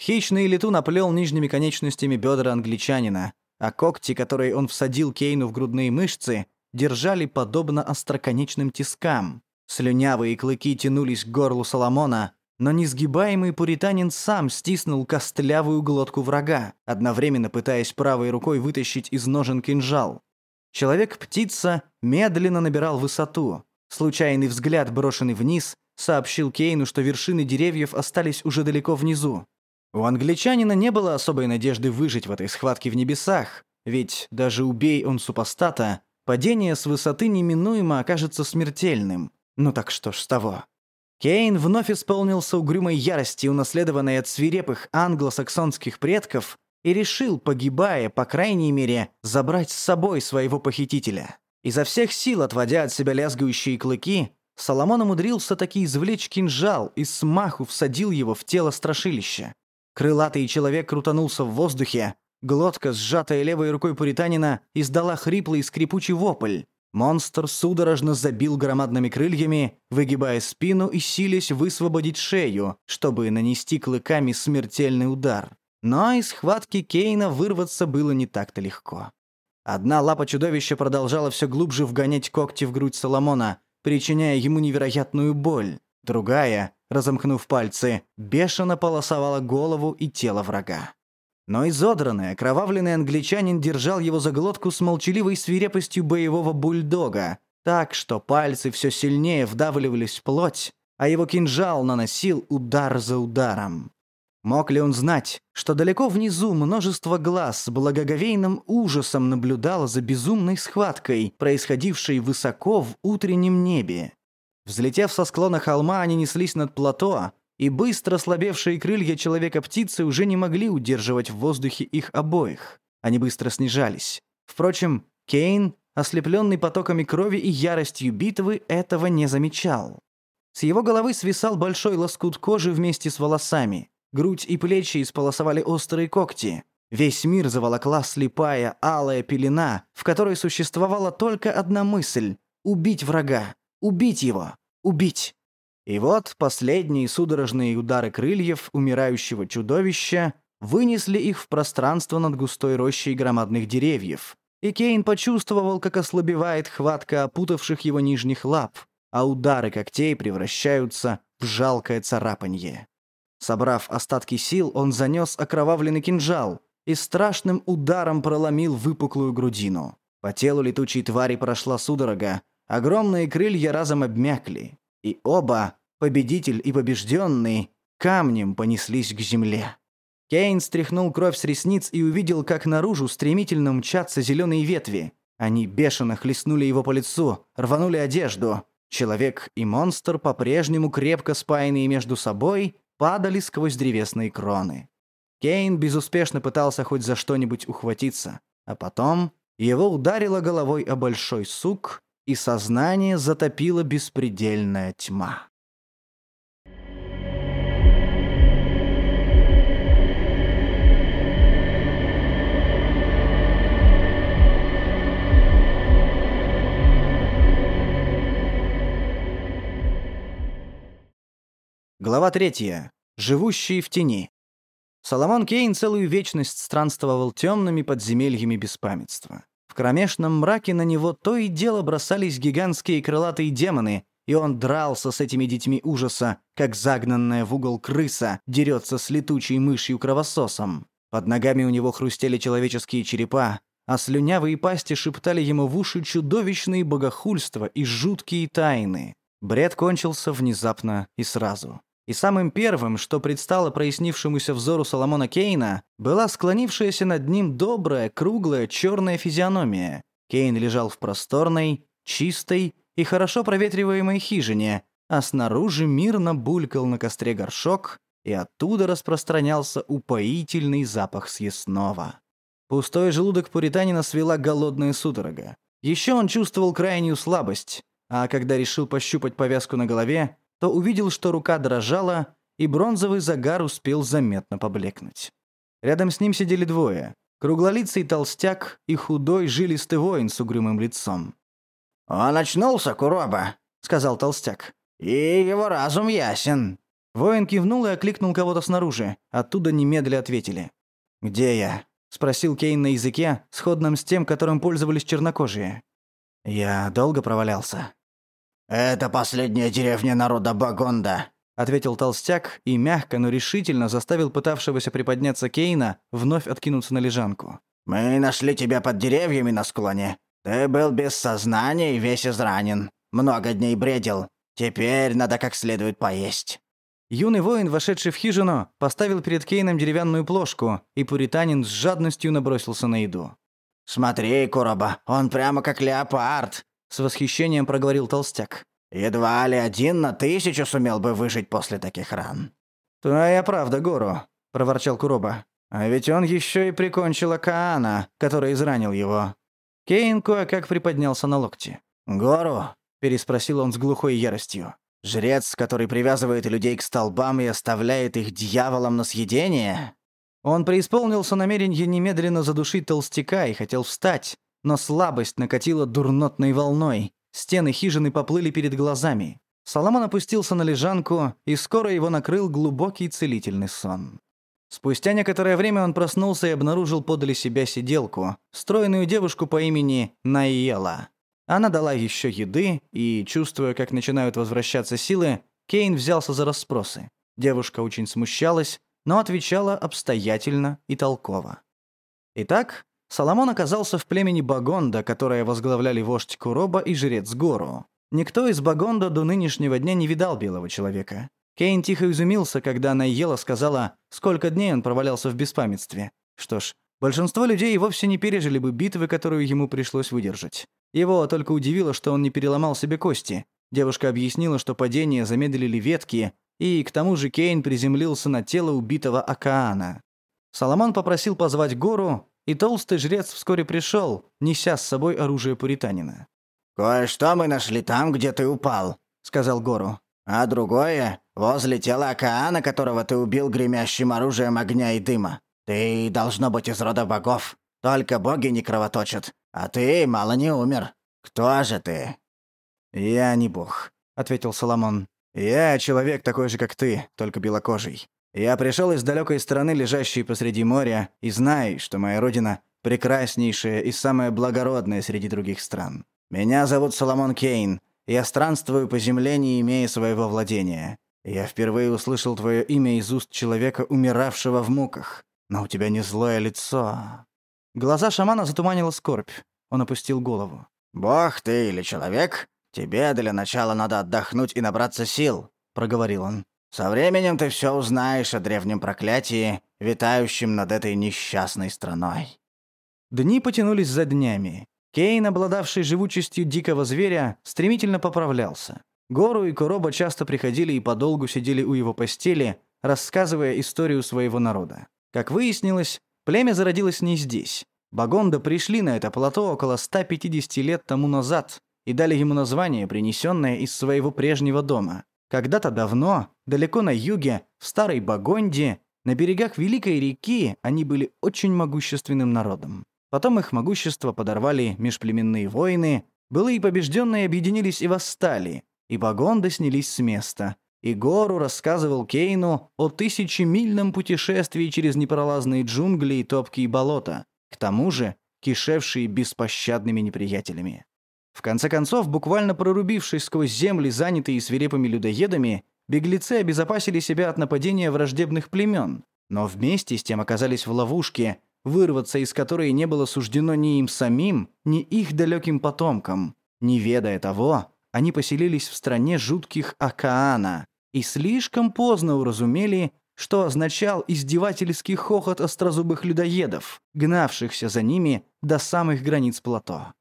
Хищный летун оплел нижними конечностями бедра англичанина, а когти, которые он всадил Кейну в грудные мышцы, держали подобно остроконечным тискам. Слюнявые клыки тянулись к горлу Соломона, но несгибаемый пуританин сам стиснул костлявую глотку врага, одновременно пытаясь правой рукой вытащить из ножен кинжал. Человек-птица медленно набирал высоту. Случайный взгляд, брошенный вниз, сообщил Кейну, что вершины деревьев остались уже далеко внизу. У англичанина не было особой надежды выжить в этой схватке в небесах, ведь даже убей он супостата, падение с высоты неминуемо окажется смертельным. Ну так что ж с того? Кейн вновь исполнился угрюмой ярости, унаследованной от свирепых англосаксонских предков, и решил, погибая, по крайней мере, забрать с собой своего похитителя. Изо всех сил отводя от себя лязгающие клыки, Соломон умудрился таки извлечь кинжал и смаху всадил его в тело страшилища. Крылатый человек крутанулся в воздухе, глотка, сжатая левой рукой пуританина, издала хриплый скрипучий вопль. Монстр судорожно забил громадными крыльями, выгибая спину и силясь высвободить шею, чтобы нанести клыками смертельный удар. Но из схватки Кейна вырваться было не так-то легко. Одна лапа чудовища продолжала все глубже вгонять когти в грудь Соломона, причиняя ему невероятную боль. Другая, разомкнув пальцы, бешено полосовала голову и тело врага. Но изодранный, окровавленный англичанин держал его за глотку с молчаливой свирепостью боевого бульдога, так что пальцы все сильнее вдавливались в плоть, а его кинжал наносил удар за ударом. Мог ли он знать, что далеко внизу множество глаз с благоговейным ужасом наблюдало за безумной схваткой, происходившей высоко в утреннем небе? Взлетев со склона холма, они неслись над плато, и быстро слабевшие крылья человека-птицы уже не могли удерживать в воздухе их обоих. Они быстро снижались. Впрочем, Кейн, ослепленный потоками крови и яростью битвы, этого не замечал. С его головы свисал большой лоскут кожи вместе с волосами. Грудь и плечи исполосовали острые когти. Весь мир заволокла слепая, алая пелена, в которой существовала только одна мысль — убить врага, убить его, убить. И вот последние судорожные удары крыльев умирающего чудовища вынесли их в пространство над густой рощей громадных деревьев. И Кейн почувствовал, как ослабевает хватка опутавших его нижних лап, а удары когтей превращаются в жалкое царапанье. Собрав остатки сил, он занес окровавленный кинжал и страшным ударом проломил выпуклую грудину. По телу летучей твари прошла судорога, огромные крылья разом обмякли. И оба, победитель и побежденный, камнем понеслись к земле. Кейн стряхнул кровь с ресниц и увидел, как наружу стремительно мчатся зеленые ветви. Они бешено хлестнули его по лицу, рванули одежду. Человек и монстр, по-прежнему крепко спаянные между собой, падали сквозь древесные кроны. Кейн безуспешно пытался хоть за что-нибудь ухватиться, а потом его ударило головой о большой сук, и сознание затопила беспредельная тьма. Глава третья. Живущие в тени. Соломон Кейн целую вечность странствовал темными подземельями беспамятства. В кромешном мраке на него то и дело бросались гигантские крылатые демоны, и он дрался с этими детьми ужаса, как загнанная в угол крыса дерется с летучей мышью-кровососом. Под ногами у него хрустели человеческие черепа, а слюнявые пасти шептали ему в уши чудовищные богохульства и жуткие тайны. Бред кончился внезапно и сразу. И самым первым, что предстало прояснившемуся взору Соломона Кейна, была склонившаяся над ним добрая, круглая, черная физиономия. Кейн лежал в просторной, чистой и хорошо проветриваемой хижине, а снаружи мирно булькал на костре горшок, и оттуда распространялся упоительный запах съестного. Пустой желудок пуританина свела голодная судорога. Еще он чувствовал крайнюю слабость, а когда решил пощупать повязку на голове, то увидел, что рука дрожала, и бронзовый загар успел заметно поблекнуть. Рядом с ним сидели двое — круглолицый толстяк и худой жилистый воин с угрюмым лицом. «Он очнулся, Куроба», — сказал толстяк. «И его разум ясен». Воин кивнул и окликнул кого-то снаружи. Оттуда немедля ответили. «Где я?» — спросил Кейн на языке, сходном с тем, которым пользовались чернокожие. «Я долго провалялся?» «Это последняя деревня народа Багонда», — ответил толстяк и мягко, но решительно заставил пытавшегося приподняться Кейна вновь откинуться на лежанку. «Мы нашли тебя под деревьями на склоне. Ты был без сознания и весь изранен. Много дней бредил. Теперь надо как следует поесть». Юный воин, вошедший в хижину, поставил перед Кейном деревянную плошку, и пуританин с жадностью набросился на еду. «Смотри, Куроба, он прямо как леопард. С восхищением проговорил толстяк. Едва ли один на тысячу сумел бы выжить после таких ран». «Твоя правда, Гору», — проворчал Куроба. «А ведь он еще и прикончил Акаана, который изранил его». Кейн кое-как приподнялся на локте. «Гору?» — переспросил он с глухой яростью. «Жрец, который привязывает людей к столбам и оставляет их дьяволом на съедение?» Он преисполнился намерение немедленно задушить толстяка и хотел встать, но слабость накатила дурнотной волной. Стены хижины поплыли перед глазами. Соломон опустился на лежанку, и скоро его накрыл глубокий целительный сон. Спустя некоторое время он проснулся и обнаружил подле себя сиделку, стройную девушку по имени Найела. Она дала еще еды, и, чувствуя, как начинают возвращаться силы, Кейн взялся за расспросы. Девушка очень смущалась, но отвечала обстоятельно и толково. Итак, Соломон оказался в племени Багонда, которое возглавляли вождь Куроба и жрец Гору. Никто из Багонда до нынешнего дня не видал белого человека. Кейн тихо изумился, когда Найела сказала, сколько дней он провалялся в беспамятстве. Что ж, большинство людей вовсе не пережили бы битвы, которую ему пришлось выдержать. Его только удивило, что он не переломал себе кости. Девушка объяснила, что падение замедлили ветки, и к тому же Кейн приземлился на тело убитого Акаана. Соломон попросил позвать Гору, и толстый жрец вскоре пришел, неся с собой оружие пуританина. «Кое-что мы нашли там, где ты упал», — сказал Гору. «А другое — возле тела Акаана, которого ты убил гремящим оружием огня и дыма. Ты должно быть из рода богов. Только боги не кровоточат, а ты мало не умер. Кто же ты?» «Я не бог», — ответил Соломон. «Я человек такой же, как ты, только белокожий. Я пришел из далекой страны, лежащей посреди моря, и знаю, что моя родина — прекраснейшая и самая благородная среди других стран. Меня зовут Соломон Кейн. Я странствую по земле, не имея своего владения. Я впервые услышал твое имя из уст человека, умиравшего в муках. Но у тебя не злое лицо». Глаза шамана затуманила скорбь. Он опустил голову. «Бог ты или человек? Тебе для начала надо отдохнуть и набраться сил», — проговорил он. Со временем ты все узнаешь о древнем проклятии, витающем над этой несчастной страной». Дни потянулись за днями. Кейн, обладавший живучестью дикого зверя, стремительно поправлялся. Гору и Куроба часто приходили и подолгу сидели у его постели, рассказывая историю своего народа. Как выяснилось, племя зародилось не здесь. Багонда пришли на это плато около 150 лет тому назад и дали ему название, принесенное из своего прежнего дома. Когда-то давно, далеко на юге, в Старой Багонде, на берегах Великой реки, они были очень могущественным народом. Потом их могущество подорвали межплеменные войны, былые побежденные объединились и восстали, и Багонда снялись с места. И Гору рассказывал Кейну о тысячемильном путешествии через непролазные джунгли и топкие болота, к тому же кишевшие беспощадными неприятелями. В конце концов, буквально прорубившись сквозь земли, занятые свирепыми людоедами, беглецы обезопасили себя от нападения враждебных племен, но вместе с тем оказались в ловушке, вырваться из которой не было суждено ни им самим, ни их далеким потомкам. Не ведая того, они поселились в стране жутких Акаана и слишком поздно уразумели, что означал издевательский хохот острозубых людоедов, гнавшихся за ними до самых границ плато.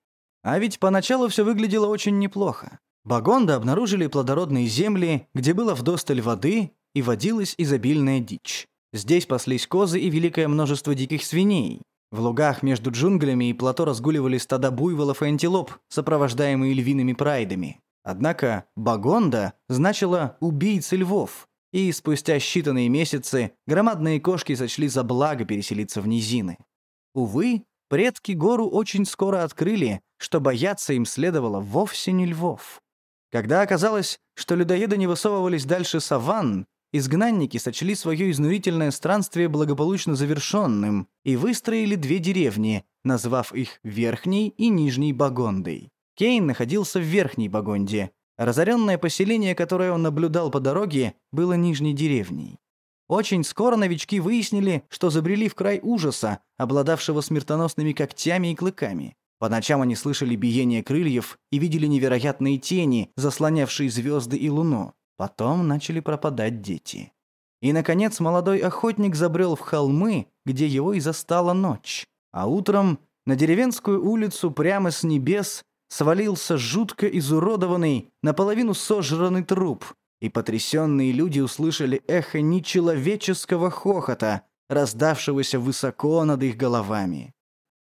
А ведь поначалу все выглядело очень неплохо. Багонда обнаружили плодородные земли, где было вдосталь воды и водилась изобильная дичь. Здесь паслись козы и великое множество диких свиней. В лугах между джунглями и плато разгуливали стада буйволов и антилоп, сопровождаемые львиными прайдами. Однако Багонда значила «убийцы львов», и спустя считанные месяцы громадные кошки сочли за благо переселиться в низины. Увы, Предки гору очень скоро открыли, что бояться им следовало вовсе не львов. Когда оказалось, что людоеды не высовывались дальше саванн, изгнанники сочли свое изнурительное странствие благополучно завершенным и выстроили две деревни, назвав их Верхней и Нижней Багондой. Кейн находился в Верхней Багонде. Разоренное поселение, которое он наблюдал по дороге, было Нижней деревней. Очень скоро новички выяснили, что забрели в край ужаса, обладавшего смертоносными когтями и клыками. По ночам они слышали биение крыльев и видели невероятные тени, заслонявшие звезды и луну. Потом начали пропадать дети. И, наконец, молодой охотник забрел в холмы, где его и застала ночь. А утром на деревенскую улицу прямо с небес свалился жутко изуродованный, наполовину сожранный труп, и потрясенные люди услышали эхо нечеловеческого хохота, раздавшегося высоко над их головами.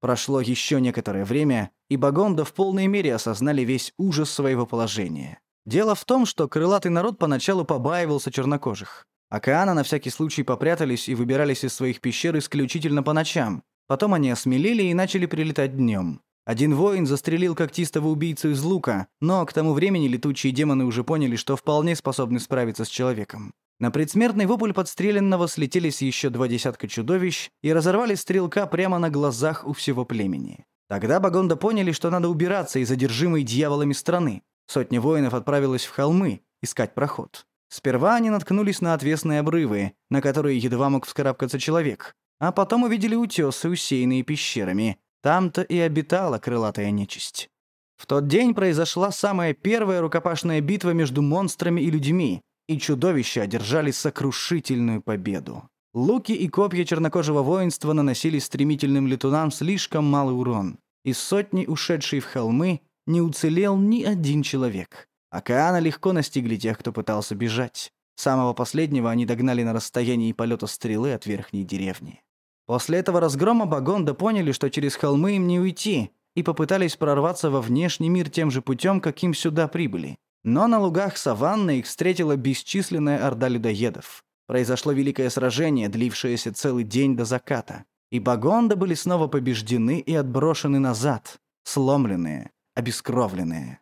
Прошло еще некоторое время, и Багонда в полной мере осознали весь ужас своего положения. Дело в том, что крылатый народ поначалу побаивался чернокожих. Океана на всякий случай попрятались и выбирались из своих пещер исключительно по ночам. Потом они осмелели и начали прилетать днем. Один воин застрелил когтистого убийцу из лука, но к тому времени летучие демоны уже поняли, что вполне способны справиться с человеком. На предсмертный вопль подстреленного слетелись еще два десятка чудовищ и разорвали стрелка прямо на глазах у всего племени. Тогда Багонда поняли, что надо убираться из одержимой дьяволами страны. Сотня воинов отправилась в холмы искать проход. Сперва они наткнулись на отвесные обрывы, на которые едва мог вскарабкаться человек, а потом увидели утесы, усеянные пещерами. Там-то и обитала крылатая нечисть. В тот день произошла самая первая рукопашная битва между монстрами и людьми, и чудовища одержали сокрушительную победу. Луки и копья чернокожего воинства наносили стремительным летунам слишком малый урон. Из сотни, ушедшей в холмы, не уцелел ни один человек. Океана легко настигли тех, кто пытался бежать. Самого последнего они догнали на расстоянии полета стрелы от верхней деревни. После этого разгрома Багонда поняли, что через холмы им не уйти, и попытались прорваться во внешний мир тем же путем, каким сюда прибыли. Но на лугах саванны их встретила бесчисленная орда людоедов. Произошло великое сражение, длившееся целый день до заката. И Багонда были снова побеждены и отброшены назад, сломленные, обескровленные.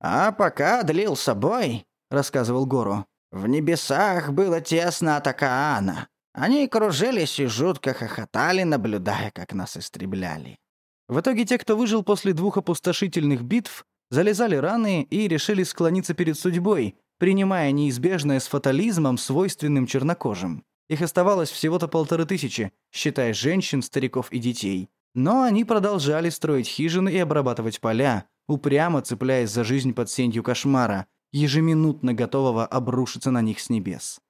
«А пока длился бой», — рассказывал Гору, — «в небесах было тесно от океана. Они кружились и жутко хохотали, наблюдая, как нас истребляли». В итоге те, кто выжил после двух опустошительных битв, залезали раны и решили склониться перед судьбой, принимая неизбежное с фатализмом, свойственным чернокожим. Их оставалось всего-то полторы тысячи, считая женщин, стариков и детей. Но они продолжали строить хижины и обрабатывать поля, упрямо цепляясь за жизнь под сенью кошмара, ежеминутно готового обрушиться на них с небес.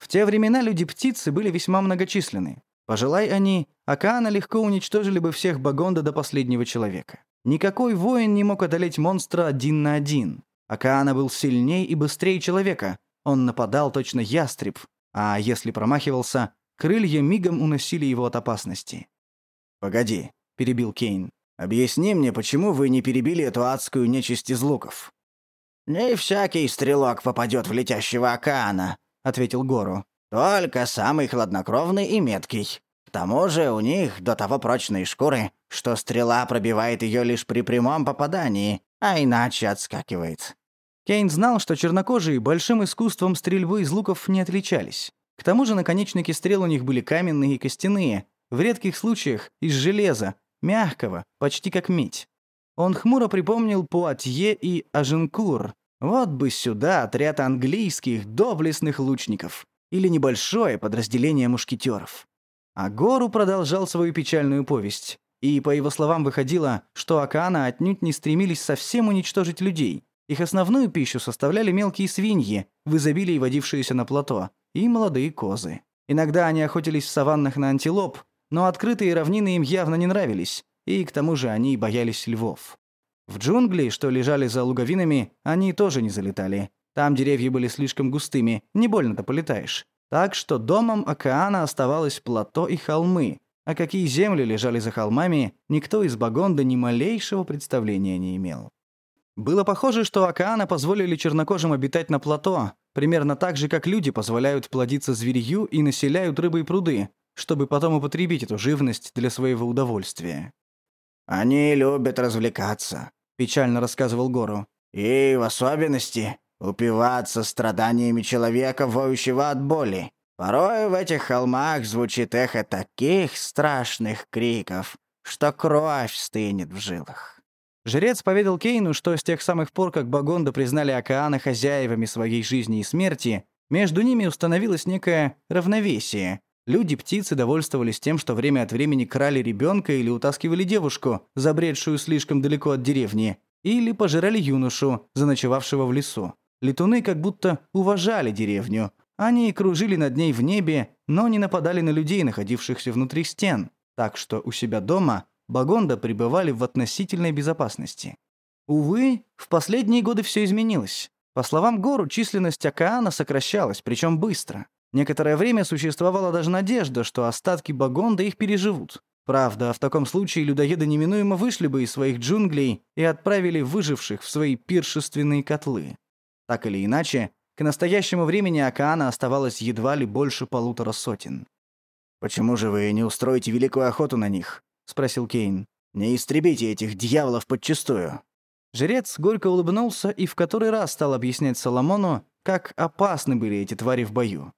В те времена люди-птицы были весьма многочисленны. Пожелай они, Акаана легко уничтожили бы всех Багонда до последнего человека. Никакой воин не мог одолеть монстра один на один. Акаана был сильнее и быстрее человека. Он нападал точно ястреб, а если промахивался, крылья мигом уносили его от опасности. «Погоди», — перебил Кейн. Объясни мне, почему вы не перебили эту адскую нечисть из луков?» «Не всякий стрелок попадет в летящего океана», — ответил Гору. «Только самый хладнокровный и меткий. К тому же у них до того прочные шкуры, что стрела пробивает ее лишь при прямом попадании, а иначе отскакивает». Кейн знал, что чернокожие большим искусством стрельбы из луков не отличались. К тому же наконечники стрел у них были каменные и костяные, в редких случаях из железа, мягкого, почти как медь. Он хмуро припомнил Пуатье и Аженкур. Вот бы сюда отряд английских доблестных лучников. Или небольшое подразделение мушкетеров. А Гору продолжал свою печальную повесть. И, по его словам, выходило, что Акаана отнюдь не стремились совсем уничтожить людей. Их основную пищу составляли мелкие свиньи, в изобилии водившиеся на плато, и молодые козы. Иногда они охотились в саваннах на антилоп, но открытые равнины им явно не нравились, и к тому же они боялись львов. В джунгли, что лежали за луговинами, они тоже не залетали. Там деревья были слишком густыми, не больно-то полетаешь. Так что домом океана оставалось плато и холмы, а какие земли лежали за холмами, никто из Багонда ни малейшего представления не имел. Было похоже, что океана позволили чернокожим обитать на плато, примерно так же, как люди позволяют плодиться зверью и населяют рыбы и пруды, чтобы потом употребить эту живность для своего удовольствия. «Они любят развлекаться», — печально рассказывал Гору. «И в особенности упиваться страданиями человека, воющего от боли. Порой в этих холмах звучит эхо таких страшных криков, что кровь стынет в жилах». Жрец поведал Кейну, что с тех самых пор, как Багонда признали Океана хозяевами своей жизни и смерти, между ними установилось некое равновесие, Люди-птицы довольствовались тем, что время от времени крали ребенка или утаскивали девушку, забредшую слишком далеко от деревни, или пожирали юношу, заночевавшего в лесу. Летуны как будто уважали деревню. Они кружили над ней в небе, но не нападали на людей, находившихся внутри стен. Так что у себя дома Багонда пребывали в относительной безопасности. Увы, в последние годы все изменилось. По словам Гору, численность Акаана сокращалась, причем быстро. Некоторое время существовала даже надежда, что остатки Багонда их переживут. Правда, в таком случае людоеды неминуемо вышли бы из своих джунглей и отправили выживших в свои пиршественные котлы. Так или иначе, к настоящему времени Акаана оставалось едва ли больше полутора сотен. «Почему же вы не устроите великую охоту на них?» — спросил Кейн. «Не истребите этих дьяволов подчистую». Жрец горько улыбнулся и в который раз стал объяснять Соломону, как опасны были эти твари в бою.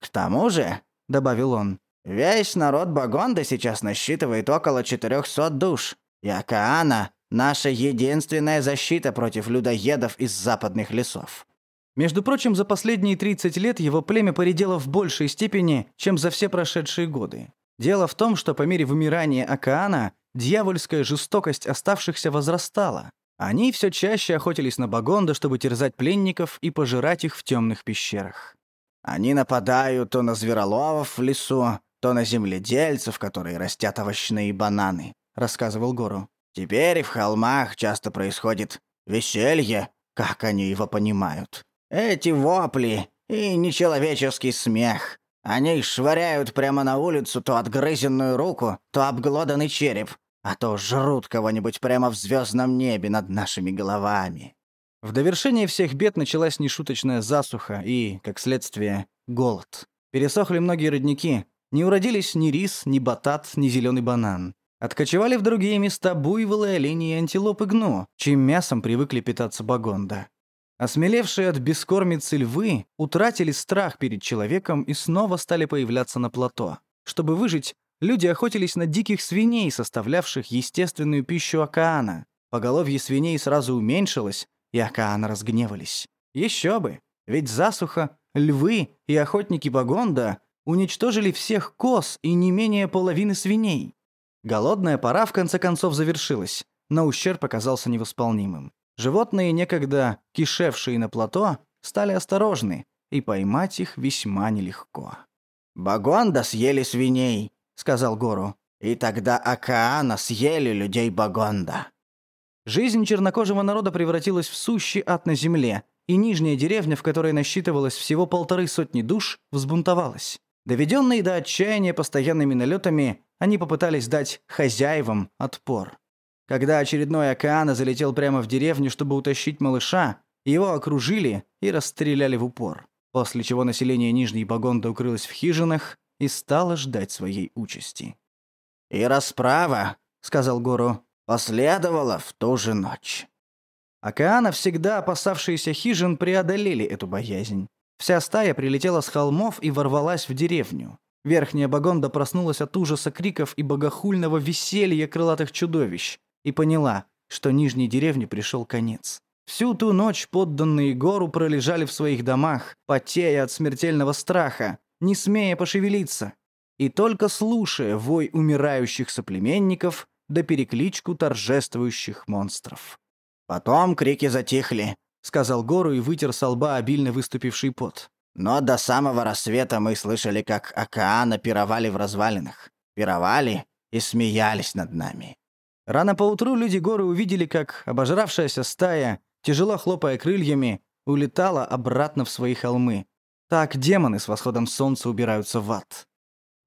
«К тому же», — добавил он, — «весь народ Багонда сейчас насчитывает около 400 душ, и Акаана — наша единственная защита против людоедов из западных лесов». Между прочим, за последние 30 лет его племя поредело в большей степени, чем за все прошедшие годы. Дело в том, что по мере вымирания Океана дьявольская жестокость оставшихся возрастала. Они все чаще охотились на Багонда, чтобы терзать пленников и пожирать их в темных пещерах. Они нападают то на звероловов в лесу, то на земледельцев, которые растят овощные бананы», — рассказывал Гору. «Теперь в холмах часто происходит веселье, как они его понимают. Эти вопли и нечеловеческий смех. Они швыряют прямо на улицу то отгрызенную руку, то обглоданный череп, а то жрут кого-нибудь прямо в звездном небе над нашими головами. В довершение всех бед началась нешуточная засуха и, как следствие, голод. Пересохли многие родники, не уродились ни рис, ни батат, ни зеленый банан. Откочевали в другие места буйволы, олени и антилопы гну, чьим мясом привыкли питаться багонда. Осмелевшие от бескормицы львы утратили страх перед человеком и снова стали появляться на плато. Чтобы выжить, люди охотились на диких свиней, составлявших естественную пищу Акаана. Поголовье свиней сразу уменьшилось, и Акаана разгневались. Еще бы! Ведь засуха, львы и охотники Багонда уничтожили всех коз и не менее половины свиней. Голодная пора в конце концов завершилась, но ущерб оказался невосполнимым. Животные, некогда кишевшие на плато, стали осторожны, и поймать их весьма нелегко. «Багонда съели свиней», — сказал Гору. «И тогда Акаана съели людей Багонда». Жизнь чернокожего народа превратилась в сущий ад на земле, и нижняя деревня, в которой насчитывалось всего полторы сотни душ, взбунтовалась. Доведенные до отчаяния постоянными налетами, они попытались дать хозяевам отпор. Когда очередной Океана залетел прямо в деревню, чтобы утащить малыша, его окружили и расстреляли в упор, после чего население Нижней Багонда укрылось в хижинах и стало ждать своей участи. «И расправа», — сказал Гору, — «последовала в ту же ночь». Океана, всегда опасавшиеся хижин, преодолели эту боязнь. Вся стая прилетела с холмов и ворвалась в деревню. Верхняя Багонда проснулась от ужаса криков и богохульного веселья крылатых чудовищ и поняла, что нижней деревне пришел конец. Всю ту ночь подданные гору пролежали в своих домах, потея от смертельного страха, не смея пошевелиться, и только слушая вой умирающих соплеменников да перекличку торжествующих монстров. «Потом крики затихли», — сказал Гору и вытер со лба обильно выступивший пот. «Но до самого рассвета мы слышали, как Акаана пировали в развалинах. Пировали и смеялись над нами. Рано поутру люди горы увидели, как обожравшаяся стая, тяжело хлопая крыльями, улетала обратно в свои холмы. Так демоны с восходом солнца убираются в ад.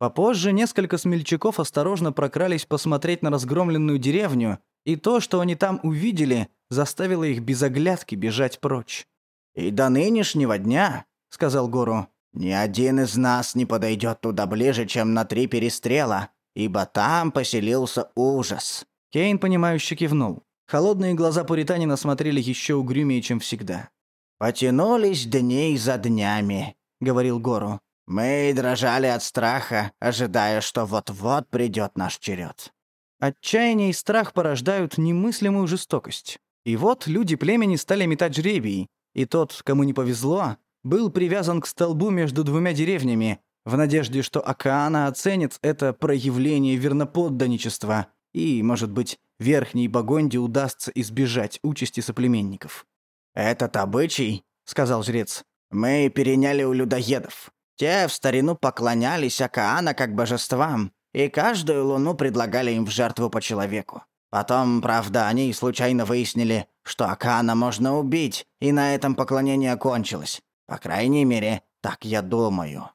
Попозже несколько смельчаков осторожно прокрались посмотреть на разгромленную деревню, и то, что они там увидели, заставило их без оглядки бежать прочь. «И до нынешнего дня», — сказал Гору, — «ни один из нас не подойдет туда ближе, чем на три перестрела, ибо там поселился ужас. Кейн, понимающе кивнул. Холодные глаза пуританина смотрели еще угрюмее, чем всегда. «Потянулись дни за днями», — говорил Гору. «Мы дрожали от страха, ожидая, что вот-вот придет наш черед». Отчаяние и страх порождают немыслимую жестокость. И вот люди племени стали метать жребий, и тот, кому не повезло, был привязан к столбу между двумя деревнями, в надежде, что Акаана оценит это проявление верноподданничества и, может быть, верхней Багонде удастся избежать участи соплеменников. «Этот обычай, — сказал жрец, — мы переняли у людоедов. Те в старину поклонялись Акаана как божествам, и каждую луну предлагали им в жертву по человеку. Потом, правда, они случайно выяснили, что Акана можно убить, и на этом поклонение кончилось. По крайней мере, так я думаю».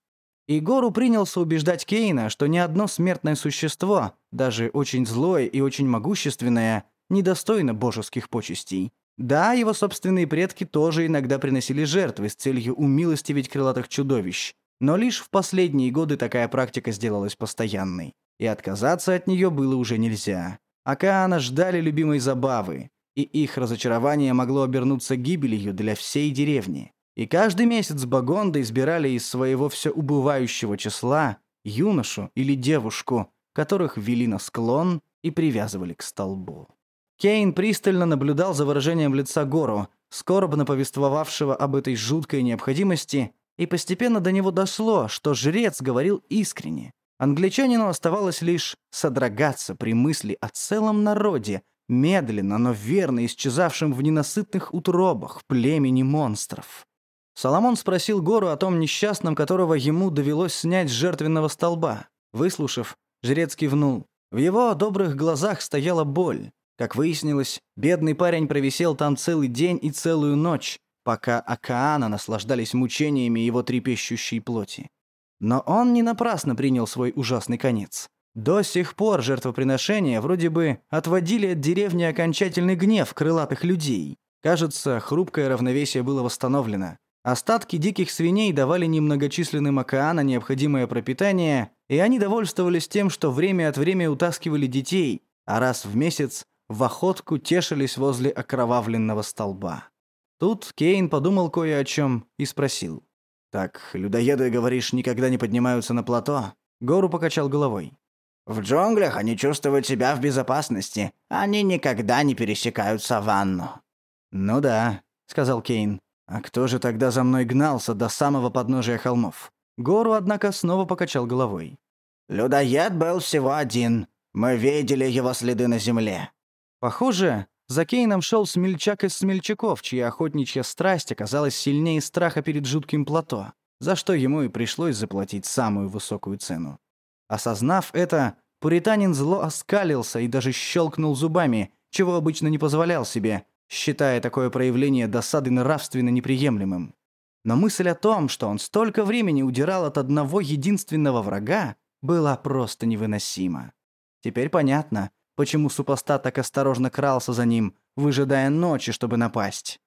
И Гору принялся убеждать Кейна, что ни одно смертное существо, даже очень злое и очень могущественное, недостойно божеских почестей. Да, его собственные предки тоже иногда приносили жертвы с целью умилостивить крылатых чудовищ, но лишь в последние годы такая практика сделалась постоянной, и отказаться от нее было уже нельзя. Акаана ждали любимой забавы, и их разочарование могло обернуться гибелью для всей деревни. И каждый месяц Багонда избирали из своего все убывающего числа юношу или девушку, которых вели на склон и привязывали к столбу. Кейн пристально наблюдал за выражением лица Гору, скорбно повествовавшего об этой жуткой необходимости, и постепенно до него дошло, что жрец говорил искренне. Англичанину оставалось лишь содрогаться при мысли о целом народе, медленно, но верно исчезавшем в ненасытных утробах племени монстров. Соломон спросил Гору о том несчастном, которого ему довелось снять с жертвенного столба. Выслушав, жрец кивнул. В его добрых глазах стояла боль. Как выяснилось, бедный парень провисел там целый день и целую ночь, пока Акаана наслаждались мучениями его трепещущей плоти. Но он не напрасно принял свой ужасный конец. До сих пор жертвоприношения вроде бы отводили от деревни окончательный гнев крылатых людей. Кажется, хрупкое равновесие было восстановлено. Остатки диких свиней давали немногочисленным океана необходимое пропитание, и они довольствовались тем, что время от времени утаскивали детей, а раз в месяц в охотку тешились возле окровавленного столба. Тут Кейн подумал кое о чем и спросил. «Так, людоеды, говоришь, никогда не поднимаются на плато?» Гору покачал головой. «В джунглях они чувствуют себя в безопасности. Они никогда не пересекают саванну». «Ну да», — сказал Кейн. А кто же тогда за мной гнался до самого подножия холмов? Гору, однако, снова покачал головой. «Людоед был всего один. Мы видели его следы на земле». Похоже, за Кейном шел смельчак из смельчаков, чья охотничья страсть оказалась сильнее страха перед жутким плато, за что ему и пришлось заплатить самую высокую цену. Осознав это, пуританин зло оскалился и даже щелкнул зубами, чего обычно не позволял себе, считая такое проявление досады нравственно неприемлемым. Но мысль о том, что он столько времени удирал от одного единственного врага, была просто невыносима. Теперь понятно, почему супостат так осторожно крался за ним, выжидая ночи, чтобы напасть.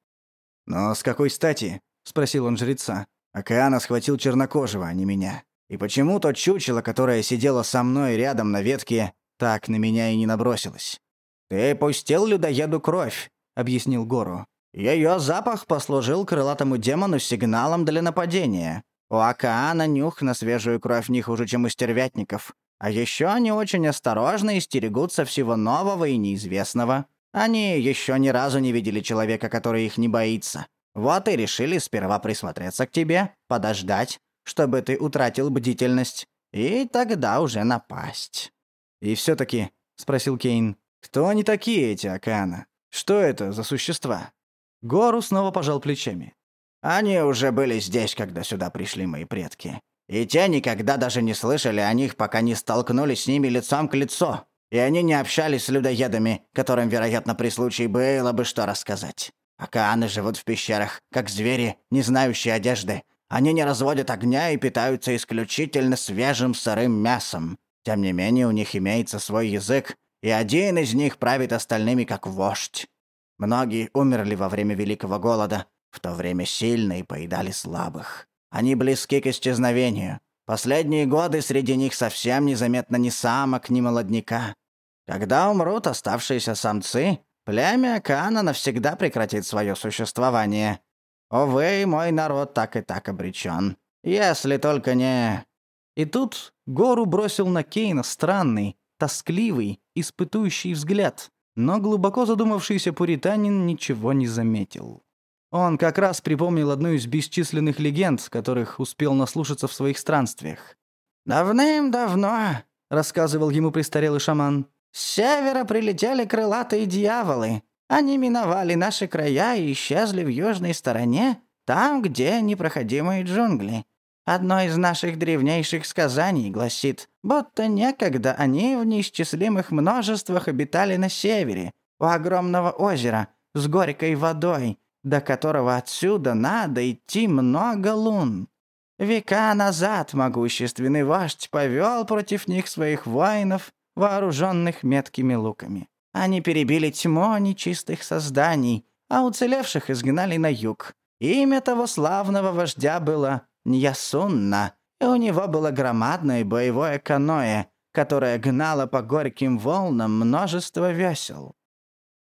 «Но с какой стати?» — спросил он жреца. «Океана схватил чернокожего, а не меня. И почему то чучело, которое сидело со мной рядом на ветке, так на меня и не набросилось?» «Ты пустил людоеду кровь объяснил Гору. Ее запах послужил крылатому демону сигналом для нападения. У Акаана нюх на свежую кровь не хуже, чем у стервятников. А еще они очень осторожны и стерегутся всего нового и неизвестного. Они еще ни разу не видели человека, который их не боится. Вот и решили сперва присмотреться к тебе, подождать, чтобы ты утратил бдительность, и тогда уже напасть. «И все-таки», — спросил Кейн, — «кто они такие, эти Акаана?» Что это за существа? Гору снова пожал плечами. Они уже были здесь, когда сюда пришли мои предки. И те никогда даже не слышали о них, пока не столкнулись с ними лицом к лицу. И они не общались с людоедами, которым, вероятно, при случае было бы что рассказать. Акааны живут в пещерах, как звери, не знающие одежды. Они не разводят огня и питаются исключительно свежим сырым мясом. Тем не менее, у них имеется свой язык, и один из них правит остальными как вождь. Многие умерли во время Великого Голода, в то время сильные поедали слабых. Они близки к исчезновению. Последние годы среди них совсем незаметно ни самок, ни молодняка. Когда умрут оставшиеся самцы, племя Акана навсегда прекратит свое существование. Увы, мой народ так и так обречен. Если только не... И тут Гору бросил на Кейна странный, тоскливый, испытующий взгляд, но глубоко задумавшийся пуританин ничего не заметил. Он как раз припомнил одну из бесчисленных легенд, которых успел наслушаться в своих странствиях. «Давным-давно», — рассказывал ему престарелый шаман, «с севера прилетели крылатые дьяволы. Они миновали наши края и исчезли в южной стороне, там, где непроходимые джунгли. Одно из наших древнейших сказаний гласит, будто некогда они в неисчислимых множествах обитали на севере, у огромного озера, с горькой водой, до которого отсюда надо идти много лун. Века назад могущественный вождь повел против них своих воинов, вооруженных меткими луками. Они перебили тьму нечистых созданий, а уцелевших изгнали на юг. Имя того славного вождя было Ньясунна, и у него было громадное боевое каноэ, которое гнало по горьким волнам множество весел.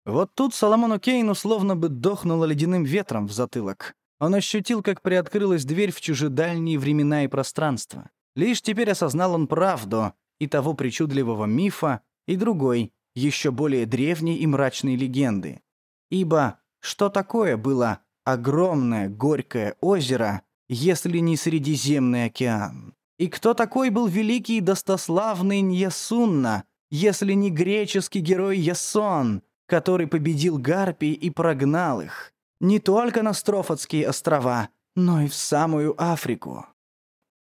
Вот тут Соломону Кейну словно бы дохнуло ледяным ветром в затылок. Он ощутил, как приоткрылась дверь в чужедальние времена и пространства. Лишь теперь осознал он правду и того причудливого мифа, и другой, еще более древней и мрачной легенды. Ибо что такое было огромное горькое озеро, если не Средиземный океан? И кто такой был великий достославный Ньясунна, если не греческий герой Ясон, который победил гарпий и прогнал их? Не только на Строфотские острова, но и в самую Африку.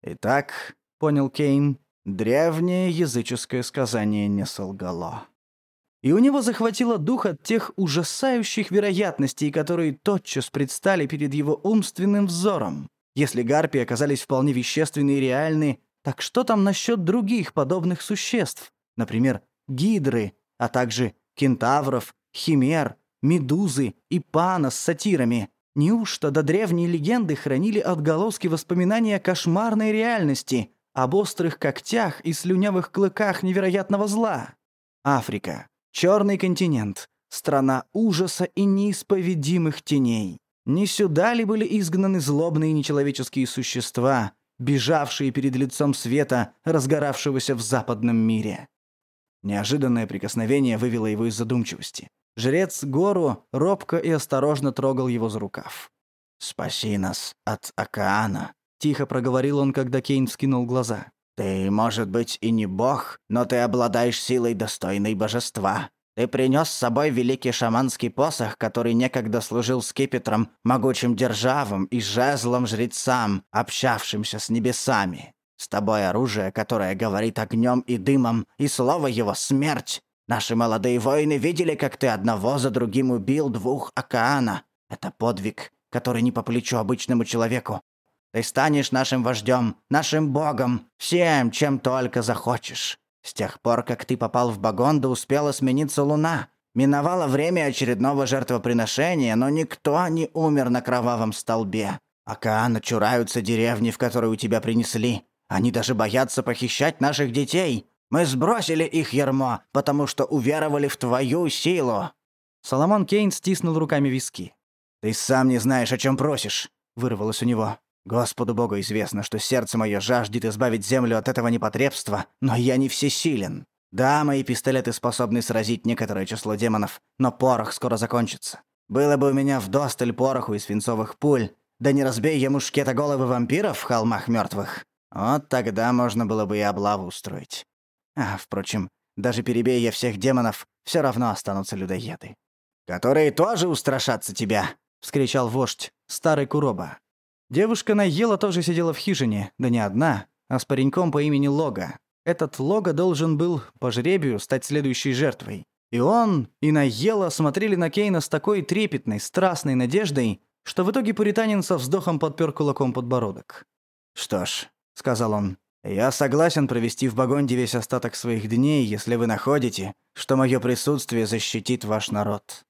Итак, понял Кейн, древнее языческое сказание не солгало и у него захватило дух от тех ужасающих вероятностей, которые тотчас предстали перед его умственным взором. Если гарпии оказались вполне вещественны и реальны, так что там насчет других подобных существ? Например, гидры, а также кентавров, химер, медузы и пана с сатирами. Неужто до древней легенды хранили отголоски воспоминания кошмарной реальности, об острых когтях и слюнявых клыках невероятного зла? Африка. Черный континент, страна ужаса и неисповедимых теней. Не сюда ли были изгнаны злобные нечеловеческие существа, бежавшие перед лицом света, разгоравшегося в западном мире? Неожиданное прикосновение вывело его из задумчивости. Жрец Гору робко и осторожно трогал его за рукав. «Спаси нас от океана», — тихо проговорил он, когда Кейн вскинул глаза. Ты, может быть, и не бог, но ты обладаешь силой достойной божества. Ты принес с собой великий шаманский посох, который некогда служил скипетром, могучим державам и жезлом жрецам, общавшимся с небесами. С тобой оружие, которое говорит огнем и дымом, и слово его — смерть. Наши молодые воины видели, как ты одного за другим убил двух океана. Это подвиг, который не по плечу обычному человеку. Ты станешь нашим вождем, нашим богом, всем, чем только захочешь. С тех пор, как ты попал в Багонду, успела смениться луна. Миновало время очередного жертвоприношения, но никто не умер на кровавом столбе. Акаана чураются деревни, в которые у тебя принесли. Они даже боятся похищать наших детей. Мы сбросили их ярмо, потому что уверовали в твою силу». Соломон Кейн стиснул руками виски. «Ты сам не знаешь, о чем просишь», — вырвалось у него. Господу Богу известно, что сердце мое жаждет избавить землю от этого непотребства, но я не всесилен. Да, мои пистолеты способны сразить некоторое число демонов, но порох скоро закончится. Было бы у меня вдосталь пороху и свинцовых пуль, да не разбей я мушкета головы вампиров в холмах мертвых. Вот тогда можно было бы и облаву устроить. А, впрочем, даже перебей я всех демонов, все равно останутся людоеды. «Которые тоже устрашатся тебя!» — вскричал вождь, старый Куроба. Девушка Найела тоже сидела в хижине, да не одна, а с пареньком по имени Лога. Этот Лога должен был, по жребию, стать следующей жертвой. И он, и Найела смотрели на Кейна с такой трепетной, страстной надеждой, что в итоге пуританин со вздохом подпер кулаком подбородок. «Что ж», — сказал он, — «я согласен провести в Багонде весь остаток своих дней, если вы находите, что мое присутствие защитит ваш народ».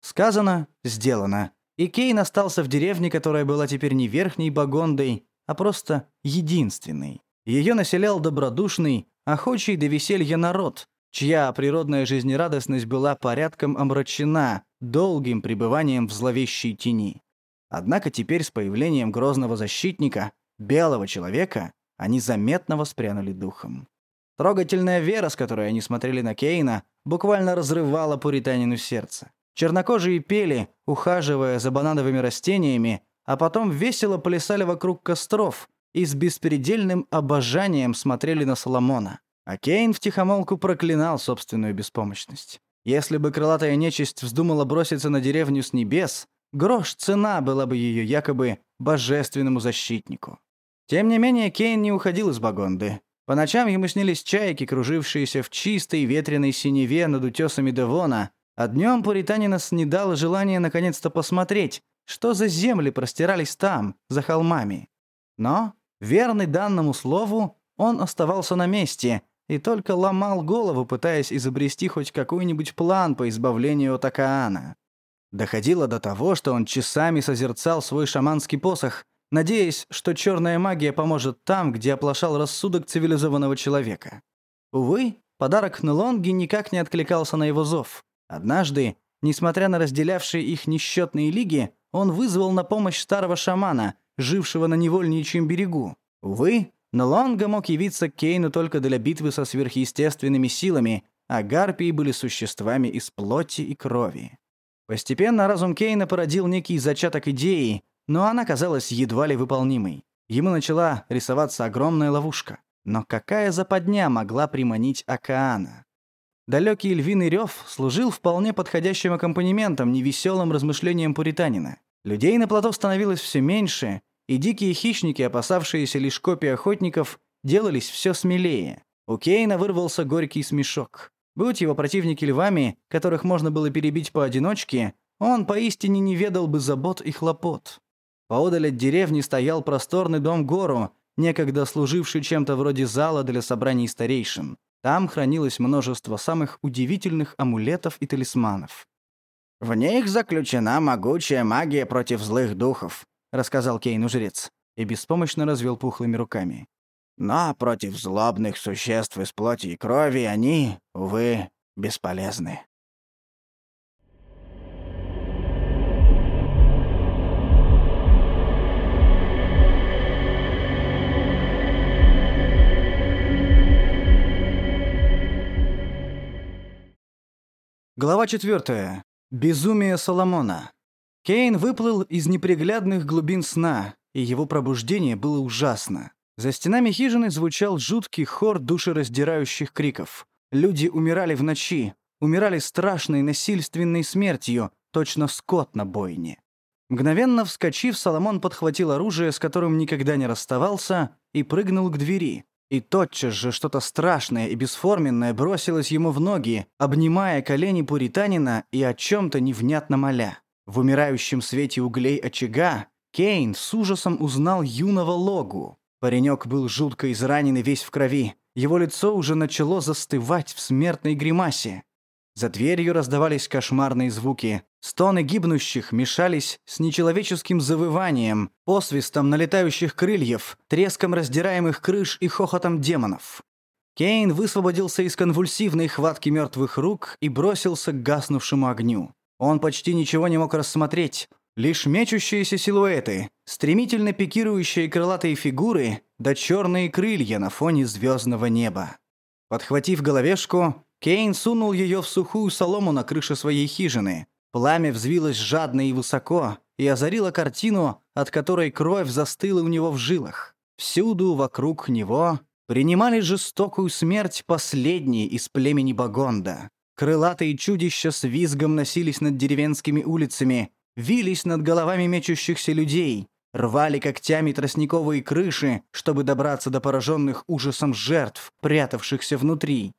Сказано, сделано. И Кейн остался в деревне, которая была теперь не верхней Багондой, а просто единственной. Ее населял добродушный, охочий до веселья народ, чья природная жизнерадостность была порядком омрачена долгим пребыванием в зловещей тени. Однако теперь с появлением грозного защитника, белого человека, они заметно воспрянули духом. Трогательная вера, с которой они смотрели на Кейна, буквально разрывала пуританину сердце. Чернокожие пели, ухаживая за банановыми растениями, а потом весело плясали вокруг костров и с беспредельным обожанием смотрели на Соломона. А Кейн втихомолку проклинал собственную беспомощность. Если бы крылатая нечисть вздумала броситься на деревню с небес, грош цена была бы ее якобы божественному защитнику. Тем не менее, Кейн не уходил из Багонды. По ночам ему снились чайки, кружившиеся в чистой ветреной синеве над утесами Девона, А днем Пуританина снедало желание наконец-то посмотреть, что за земли простирались там, за холмами. Но, верный данному слову, он оставался на месте и только ломал голову, пытаясь изобрести хоть какой-нибудь план по избавлению от Акаана. Доходило до того, что он часами созерцал свой шаманский посох, надеясь, что черная магия поможет там, где оплошал рассудок цивилизованного человека. Увы, подарок Нелонги никак не откликался на его зов. Однажды, несмотря на разделявшие их несчетные лиги, он вызвал на помощь старого шамана, жившего на невольничьем берегу. Увы, Нелонга мог явиться Кейну только для битвы со сверхъестественными силами, а гарпии были существами из плоти и крови. Постепенно разум Кейна породил некий зачаток идеи, но она казалась едва ли выполнимой. Ему начала рисоваться огромная ловушка. Но какая западня могла приманить Акаана? Далекий львиный рев служил вполне подходящим аккомпанементом невеселым размышлениям пуританина. Людей на плато становилось все меньше, и дикие хищники, опасавшиеся лишь копий охотников, делались все смелее. У Кейна вырвался горький смешок. Будь его противники львами, которых можно было перебить поодиночке, он поистине не ведал бы забот и хлопот. Поодаль от деревни стоял просторный дом гору, некогда служивший чем-то вроде зала для собраний старейшин. Там хранилось множество самых удивительных амулетов и талисманов. «В них заключена могучая магия против злых духов», — рассказал Кейну жрец, и беспомощно развел пухлыми руками. «Но против злобных существ из плоти и крови они, увы, бесполезны». Глава 4. Безумие Соломона. Кейн выплыл из неприглядных глубин сна, и его пробуждение было ужасно. За стенами хижины звучал жуткий хор душераздирающих криков. Люди умирали в ночи, умирали страшной насильственной смертью, точно скот на бойне. Мгновенно вскочив, Соломон подхватил оружие, с которым никогда не расставался, и прыгнул к двери. И тотчас же что-то страшное и бесформенное бросилось ему в ноги, обнимая колени пуританина и о чем-то невнятно моля. В умирающем свете углей очага Кейн с ужасом узнал юного Логу. Паренек был жутко изранен и весь в крови. Его лицо уже начало застывать в смертной гримасе. За дверью раздавались кошмарные звуки. Стоны гибнущих мешались с нечеловеческим завыванием, посвистом налетающих крыльев, треском раздираемых крыш и хохотом демонов. Кейн высвободился из конвульсивной хватки мертвых рук и бросился к гаснувшему огню. Он почти ничего не мог рассмотреть. Лишь мечущиеся силуэты, стремительно пикирующие крылатые фигуры, да черные крылья на фоне звездного неба. Подхватив головешку, Кейн сунул ее в сухую солому на крыше своей хижины. Пламя взвилось жадно и высоко и озарило картину, от которой кровь застыла у него в жилах. Всюду вокруг него принимали жестокую смерть последние из племени Багонда. Крылатые чудища с визгом носились над деревенскими улицами, вились над головами мечущихся людей, рвали когтями тростниковые крыши, чтобы добраться до пораженных ужасом жертв, прятавшихся внутри.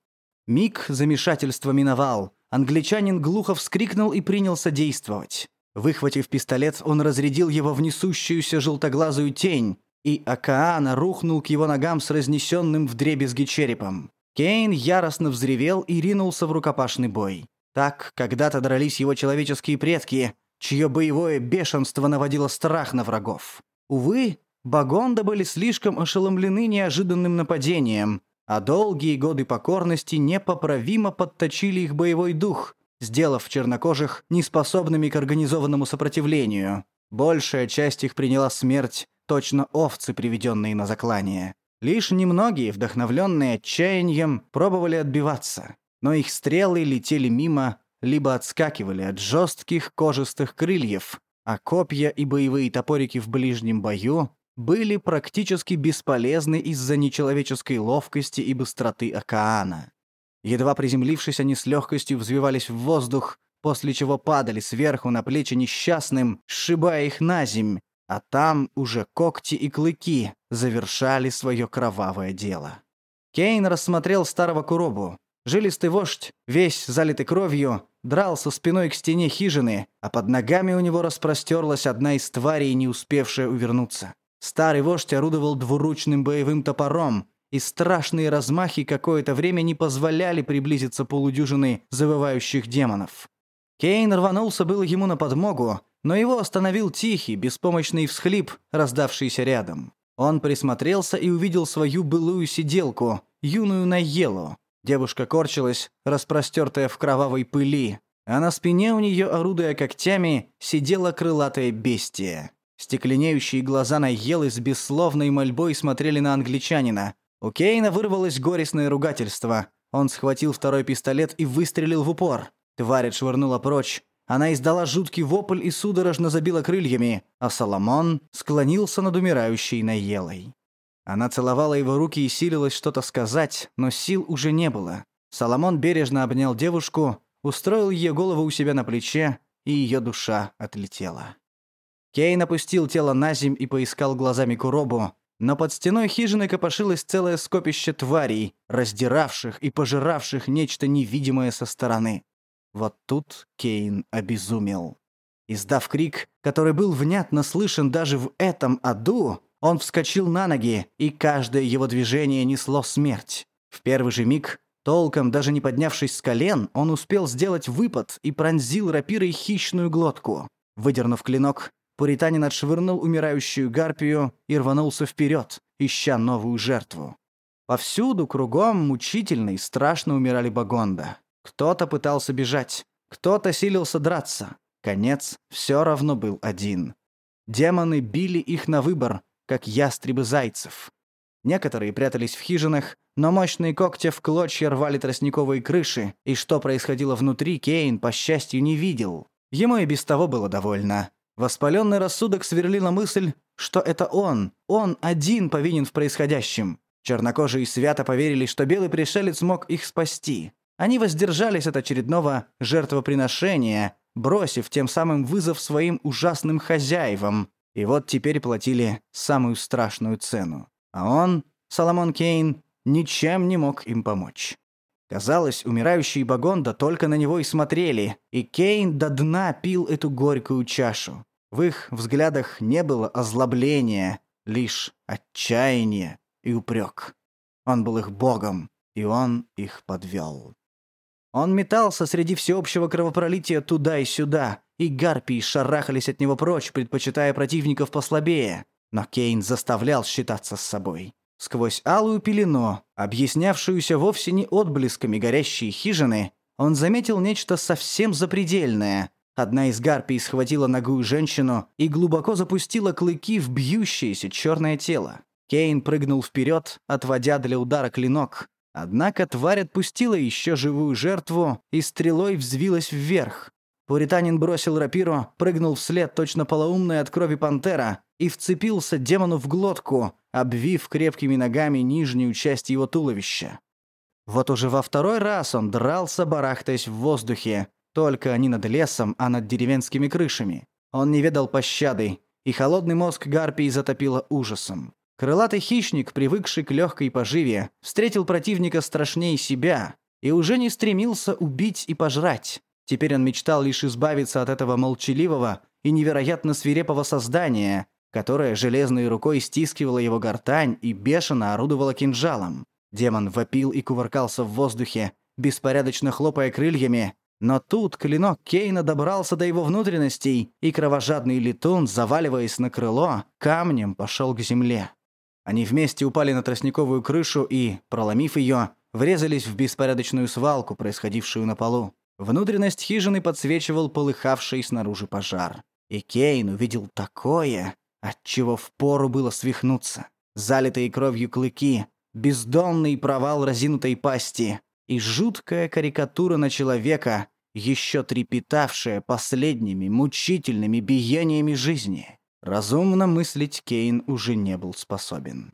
Миг замешательства миновал. Англичанин глухо вскрикнул и принялся действовать. Выхватив пистолет, он разрядил его в несущуюся желтоглазую тень, и Акаана рухнул к его ногам с разнесенным вдребезги черепом. Кейн яростно взревел и ринулся в рукопашный бой. Так когда-то дрались его человеческие предки, чье боевое бешенство наводило страх на врагов. Увы, Багонда были слишком ошеломлены неожиданным нападением, а долгие годы покорности непоправимо подточили их боевой дух, сделав чернокожих неспособными к организованному сопротивлению. Большая часть их приняла смерть, точно овцы, приведенные на заклание. Лишь немногие, вдохновленные отчаянием, пробовали отбиваться, но их стрелы летели мимо, либо отскакивали от жестких кожистых крыльев, а копья и боевые топорики в ближнем бою были практически бесполезны из-за нечеловеческой ловкости и быстроты океана. Едва приземлившись, они с легкостью взвивались в воздух, после чего падали сверху на плечи несчастным, сшибая их на земь, а там уже когти и клыки завершали свое кровавое дело. Кейн рассмотрел старого Куробу. Жилистый вождь, весь залитый кровью, дрался спиной к стене хижины, а под ногами у него распростерлась одна из тварей, не успевшая увернуться. Старый вождь орудовал двуручным боевым топором, и страшные размахи какое-то время не позволяли приблизиться полудюжины завывающих демонов. Кейн рванулся было ему на подмогу, но его остановил тихий, беспомощный всхлип, раздавшийся рядом. Он присмотрелся и увидел свою былую сиделку, юную Найелу. Девушка корчилась, распростертая в кровавой пыли, а на спине у нее, орудуя когтями, сидела крылатая бестия. Стекленеющие глаза Найелы с бессловной мольбой смотрели на англичанина. У Кейна вырвалось горестное ругательство. Он схватил второй пистолет и выстрелил в упор. Тварь отшвырнула прочь, она издала жуткий вопль и судорожно забила крыльями, а Соломон склонился над умирающей Наелой. Она целовала его руки и силилась что-то сказать, но сил уже не было. Соломон бережно обнял девушку, устроил ее голову у себя на плече, и ее душа отлетела. Кейн опустил тело на земь и поискал глазами Куробу, но под стеной хижины копошилось целое скопище тварей, раздиравших и пожиравших нечто невидимое со стороны. Вот тут Кейн обезумел. Издав крик, который был внятно слышен даже в этом аду, он вскочил на ноги, и каждое его движение несло смерть. В первый же миг, толком даже не поднявшись с колен, он успел сделать выпад и пронзил рапирой хищную глотку. Выдернув клинок, Пуританин отшвырнул умирающую гарпию и рванулся вперед, ища новую жертву. Повсюду, кругом, мучительно и страшно умирали Багонда. Кто-то пытался бежать, кто-то силился драться. Конец все равно был один. Демоны били их на выбор, как ястребы зайцев. Некоторые прятались в хижинах, но мощные когти в клочья рвали тростниковые крыши, и что происходило внутри, Кейн, по счастью, не видел. Ему и без того было довольно. Воспаленный рассудок сверлила мысль, что это он, он один повинен в происходящем. Чернокожие свято поверили, что белый пришелец мог их спасти. Они воздержались от очередного жертвоприношения, бросив тем самым вызов своим ужасным хозяевам, и вот теперь платили самую страшную цену. А он, Соломон Кейн, ничем не мог им помочь. Казалось, умирающие Багонда только на него и смотрели, и Кейн до дна пил эту горькую чашу. В их взглядах не было озлобления, лишь отчаяние и упрек. Он был их богом, и он их подвел. Он метался среди всеобщего кровопролития туда и сюда, и гарпии шарахались от него прочь, предпочитая противников послабее. Но Кейн заставлял считаться с собой. Сквозь алую пелену, объяснявшуюся вовсе не отблесками горящей хижины, он заметил нечто совсем запредельное. Одна из гарпий схватила ногую женщину и глубоко запустила клыки в бьющееся черное тело. Кейн прыгнул вперед, отводя для удара клинок, Однако тварь отпустила еще живую жертву и стрелой взвилась вверх. Пуританин бросил рапиру, прыгнул вслед точно полоумная от крови пантера и вцепился демону в глотку, обвив крепкими ногами нижнюю часть его туловища. Вот уже во второй раз он дрался, барахтаясь в воздухе, только не над лесом, а над деревенскими крышами. Он не ведал пощады, и холодный мозг гарпии затопило ужасом. Крылатый хищник, привыкший к легкой поживе, встретил противника страшнее себя и уже не стремился убить и пожрать. Теперь он мечтал лишь избавиться от этого молчаливого и невероятно свирепого создания, которое железной рукой стискивало его гортань и бешено орудовало кинжалом. Демон вопил и кувыркался в воздухе, беспорядочно хлопая крыльями, но тут клинок Кейна добрался до его внутренностей, и кровожадный летун, заваливаясь на крыло, камнем пошел к земле. Они вместе упали на тростниковую крышу и, проломив ее, врезались в беспорядочную свалку, происходившую на полу. Внутренность хижины подсвечивал полыхавший снаружи пожар. И Кейн увидел такое, от чего впору было свихнуться. Залитые кровью клыки, бездонный провал разинутой пасти и жуткая карикатура на человека, еще трепетавшая последними мучительными биениями жизни. Разумно мыслить Кейн уже не был способен.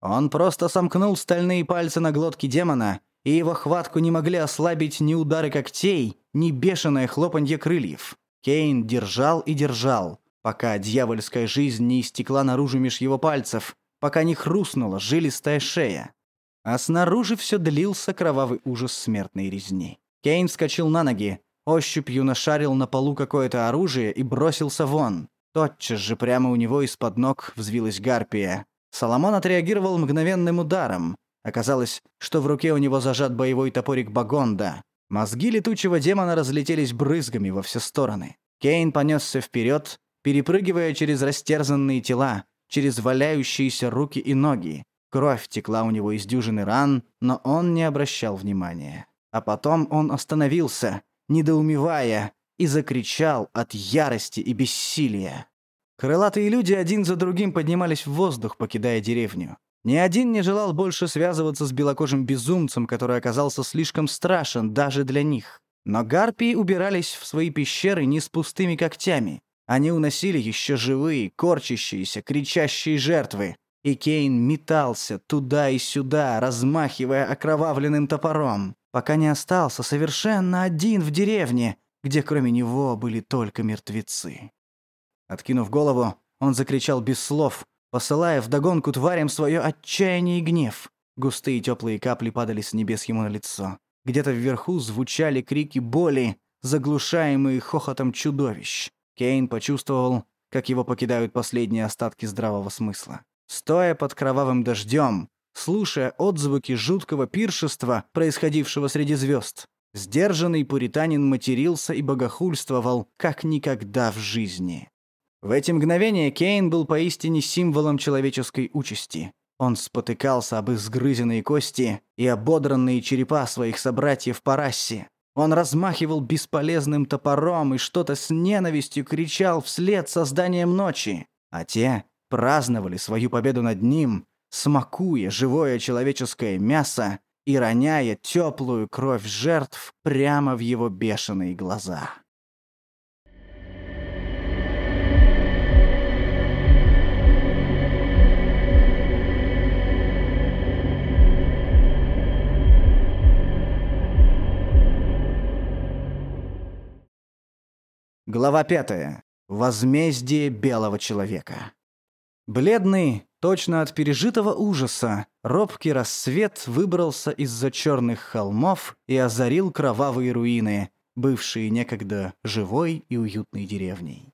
Он просто сомкнул стальные пальцы на глотке демона, и его хватку не могли ослабить ни удары когтей, ни бешеное хлопанье крыльев. Кейн держал и держал, пока дьявольская жизнь не истекла наружу меж его пальцев, пока не хрустнула жилистая шея. А снаружи все длился кровавый ужас смертной резни. Кейн вскочил на ноги. ощупью нашарил на полу какое-то оружие и бросился вон. Тотчас же прямо у него из-под ног взвилась гарпия. Соломон отреагировал мгновенным ударом. Оказалось, что в руке у него зажат боевой топорик Багонда. Мозги летучего демона разлетелись брызгами во все стороны. Кейн понесся вперед, перепрыгивая через растерзанные тела, через валяющиеся руки и ноги. Кровь текла у него из дюжины ран, но он не обращал внимания. А потом он остановился, недоумевая, и закричал от ярости и бессилия. Крылатые люди один за другим поднимались в воздух, покидая деревню. Ни один не желал больше связываться с белокожим безумцем, который оказался слишком страшен даже для них. Но гарпии убирались в свои пещеры не с пустыми когтями. Они уносили еще живые, корчащиеся, кричащие жертвы. И Кейн метался туда и сюда, размахивая окровавленным топором, пока не остался совершенно один в деревне, где кроме него были только мертвецы. Откинув голову, он закричал без слов, посылая вдогонку тварям свое отчаяние и гнев. Густые теплые капли падали с небес ему на лицо. Где-то вверху звучали крики боли, заглушаемые хохотом чудовищ. Кейн почувствовал, как его покидают последние остатки здравого смысла. Стоя под кровавым дождем, слушая отзвуки жуткого пиршества, происходившего среди звезд, сдержанный пуританин матерился и богохульствовал, как никогда в жизни. В эти мгновения Кейн был поистине символом человеческой участи. Он спотыкался об изгрызенные кости и ободранные черепа своих собратьев по расе. Он размахивал бесполезным топором и что-то с ненавистью кричал вслед созданием ночи. А те праздновали свою победу над ним, смакуя живое человеческое мясо и роняя теплую кровь жертв прямо в его бешеные глаза. Глава 5. Возмездие белого человека. Бледный, точно от пережитого ужаса, робкий рассвет выбрался из-за черных холмов и озарил кровавые руины, бывшие некогда живой и уютной деревней.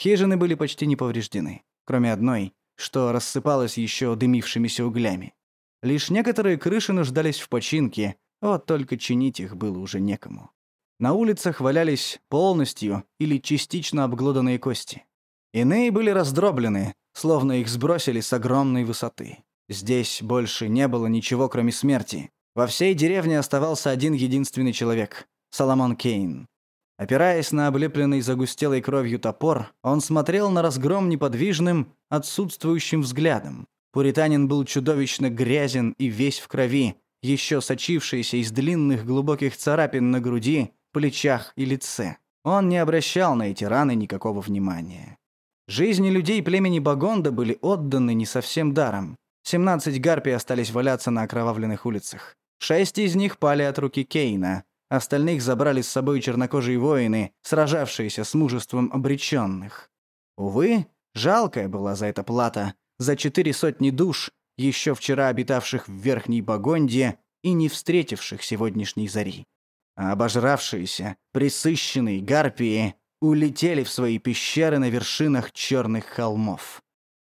Хижины были почти не повреждены, кроме одной, что рассыпалась еще дымившимися углями. Лишь некоторые крыши нуждались в починке, вот только чинить их было уже некому. На улицах валялись полностью или частично обглоданные кости. Иные были раздроблены, словно их сбросили с огромной высоты. Здесь больше не было ничего, кроме смерти. Во всей деревне оставался один единственный человек — Соломон Кейн. Опираясь на облепленный загустелой кровью топор, он смотрел на разгром неподвижным, отсутствующим взглядом. Пуританин был чудовищно грязен и весь в крови, еще сочившийся из длинных глубоких царапин на груди плечах и лице. Он не обращал на эти раны никакого внимания. Жизни людей племени Багонда были отданы не совсем даром. 17 гарпий остались валяться на окровавленных улицах. Шесть из них пали от руки Кейна. Остальных забрали с собой чернокожие воины, сражавшиеся с мужеством обреченных. Увы, жалкая была за это плата. За четыре сотни душ, еще вчера обитавших в Верхней Багонде и не встретивших сегодняшней зари а обожравшиеся, присыщенные гарпии улетели в свои пещеры на вершинах черных холмов.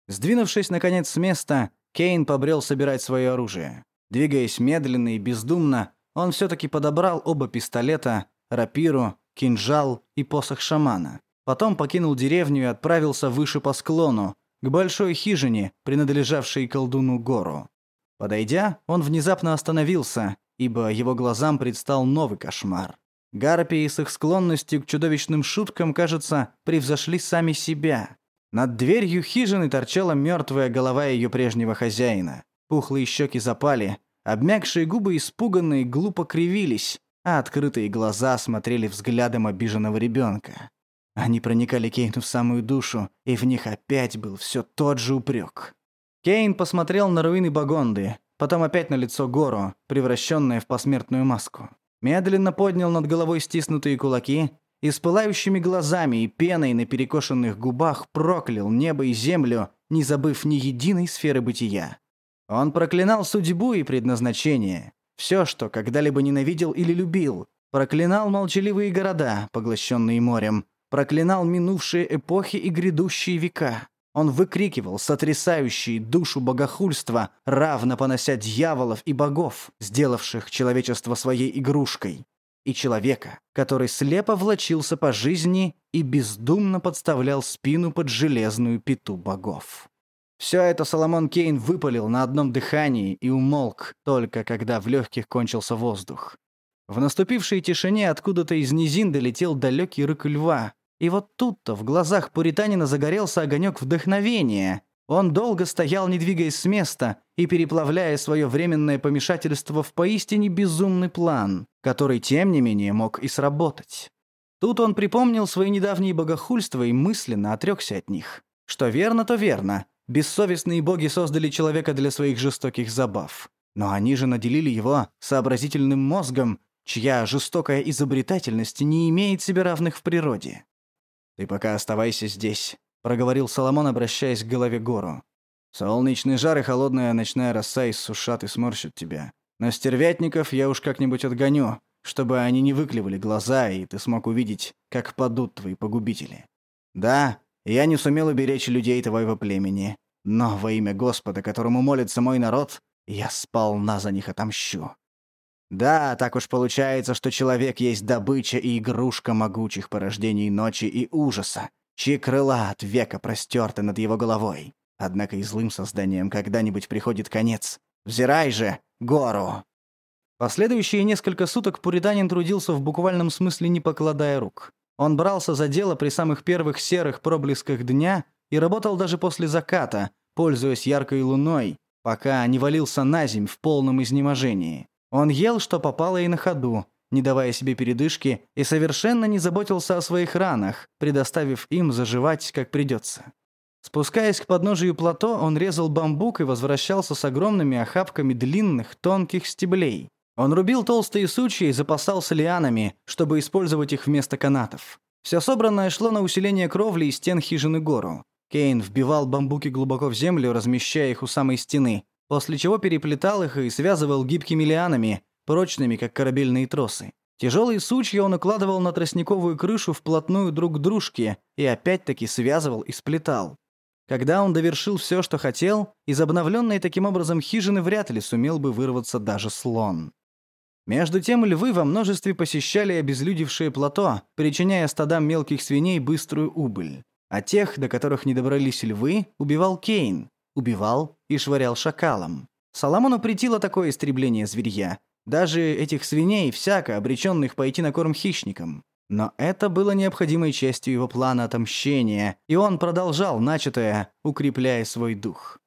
Сдвинувшись, наконец, с места, Кейн побрел собирать свое оружие. Двигаясь медленно и бездумно, он все-таки подобрал оба пистолета, рапиру, кинжал и посох шамана. Потом покинул деревню и отправился выше по склону, к большой хижине, принадлежавшей колдуну Гору. Подойдя, он внезапно остановился ибо его глазам предстал новый кошмар. Гарпии с их склонностью к чудовищным шуткам, кажется, превзошли сами себя. Над дверью хижины торчала мертвая голова ее прежнего хозяина. Пухлые щеки запали, обмякшие губы испуганные глупо кривились, а открытые глаза смотрели взглядом обиженного ребенка. Они проникали Кейну в самую душу, и в них опять был все тот же упрек. Кейн посмотрел на руины Багонды, потом опять на лицо Гору, превращенное в посмертную маску. Медленно поднял над головой стиснутые кулаки и с пылающими глазами и пеной на перекошенных губах проклял небо и землю, не забыв ни единой сферы бытия. Он проклинал судьбу и предназначение, все, что когда-либо ненавидел или любил, проклинал молчаливые города, поглощенные морем, проклинал минувшие эпохи и грядущие века. Он выкрикивал сотрясающие душу богохульства, равно понося дьяволов и богов, сделавших человечество своей игрушкой, и человека, который слепо влачился по жизни и бездумно подставлял спину под железную пету богов. Все это Соломон Кейн выпалил на одном дыхании и умолк, только когда в легких кончился воздух. В наступившей тишине откуда-то из низин долетел далекий рык льва, и вот тут-то в глазах пуританина загорелся огонек вдохновения. Он долго стоял, не двигаясь с места, и переплавляя свое временное помешательство в поистине безумный план, который, тем не менее, мог и сработать. Тут он припомнил свои недавние богохульства и мысленно отрекся от них. Что верно, то верно. Бессовестные боги создали человека для своих жестоких забав. Но они же наделили его сообразительным мозгом, чья жестокая изобретательность не имеет себе равных в природе. «Ты пока оставайся здесь», — проговорил Соломон, обращаясь к голове гору. «Солнечный жар и холодная ночная роса иссушат и сморщат тебя. Но стервятников я уж как-нибудь отгоню, чтобы они не выклевали глаза, и ты смог увидеть, как падут твои погубители. Да, я не сумел уберечь людей твоего племени, но во имя Господа, которому молится мой народ, я сполна за них отомщу. Да, так уж получается, что человек есть добыча и игрушка могучих порождений ночи и ужаса, чьи крыла от века простерты над его головой. Однако и злым созданием когда-нибудь приходит конец. Взирай же, гору!» Последующие несколько суток Пуританин трудился в буквальном смысле не покладая рук. Он брался за дело при самых первых серых проблесках дня и работал даже после заката, пользуясь яркой луной, пока не валился на земь в полном изнеможении. Он ел, что попало и на ходу, не давая себе передышки, и совершенно не заботился о своих ранах, предоставив им заживать, как придется. Спускаясь к подножию плато, он резал бамбук и возвращался с огромными охапками длинных, тонких стеблей. Он рубил толстые сучья и запасался лианами, чтобы использовать их вместо канатов. Все собранное шло на усиление кровли и стен хижины гору. Кейн вбивал бамбуки глубоко в землю, размещая их у самой стены, после чего переплетал их и связывал гибкими лианами, прочными, как корабельные тросы. Тяжелые сучья он укладывал на тростниковую крышу вплотную друг к дружке и опять-таки связывал и сплетал. Когда он довершил все, что хотел, из обновленной таким образом хижины вряд ли сумел бы вырваться даже слон. Между тем львы во множестве посещали обезлюдевшее плато, причиняя стадам мелких свиней быструю убыль. А тех, до которых не добрались львы, убивал Кейн, убивал и швырял шакалом. Соломону притило такое истребление зверья, даже этих свиней, всяко обреченных пойти на корм хищникам. Но это было необходимой частью его плана отомщения, и он продолжал начатое, укрепляя свой дух.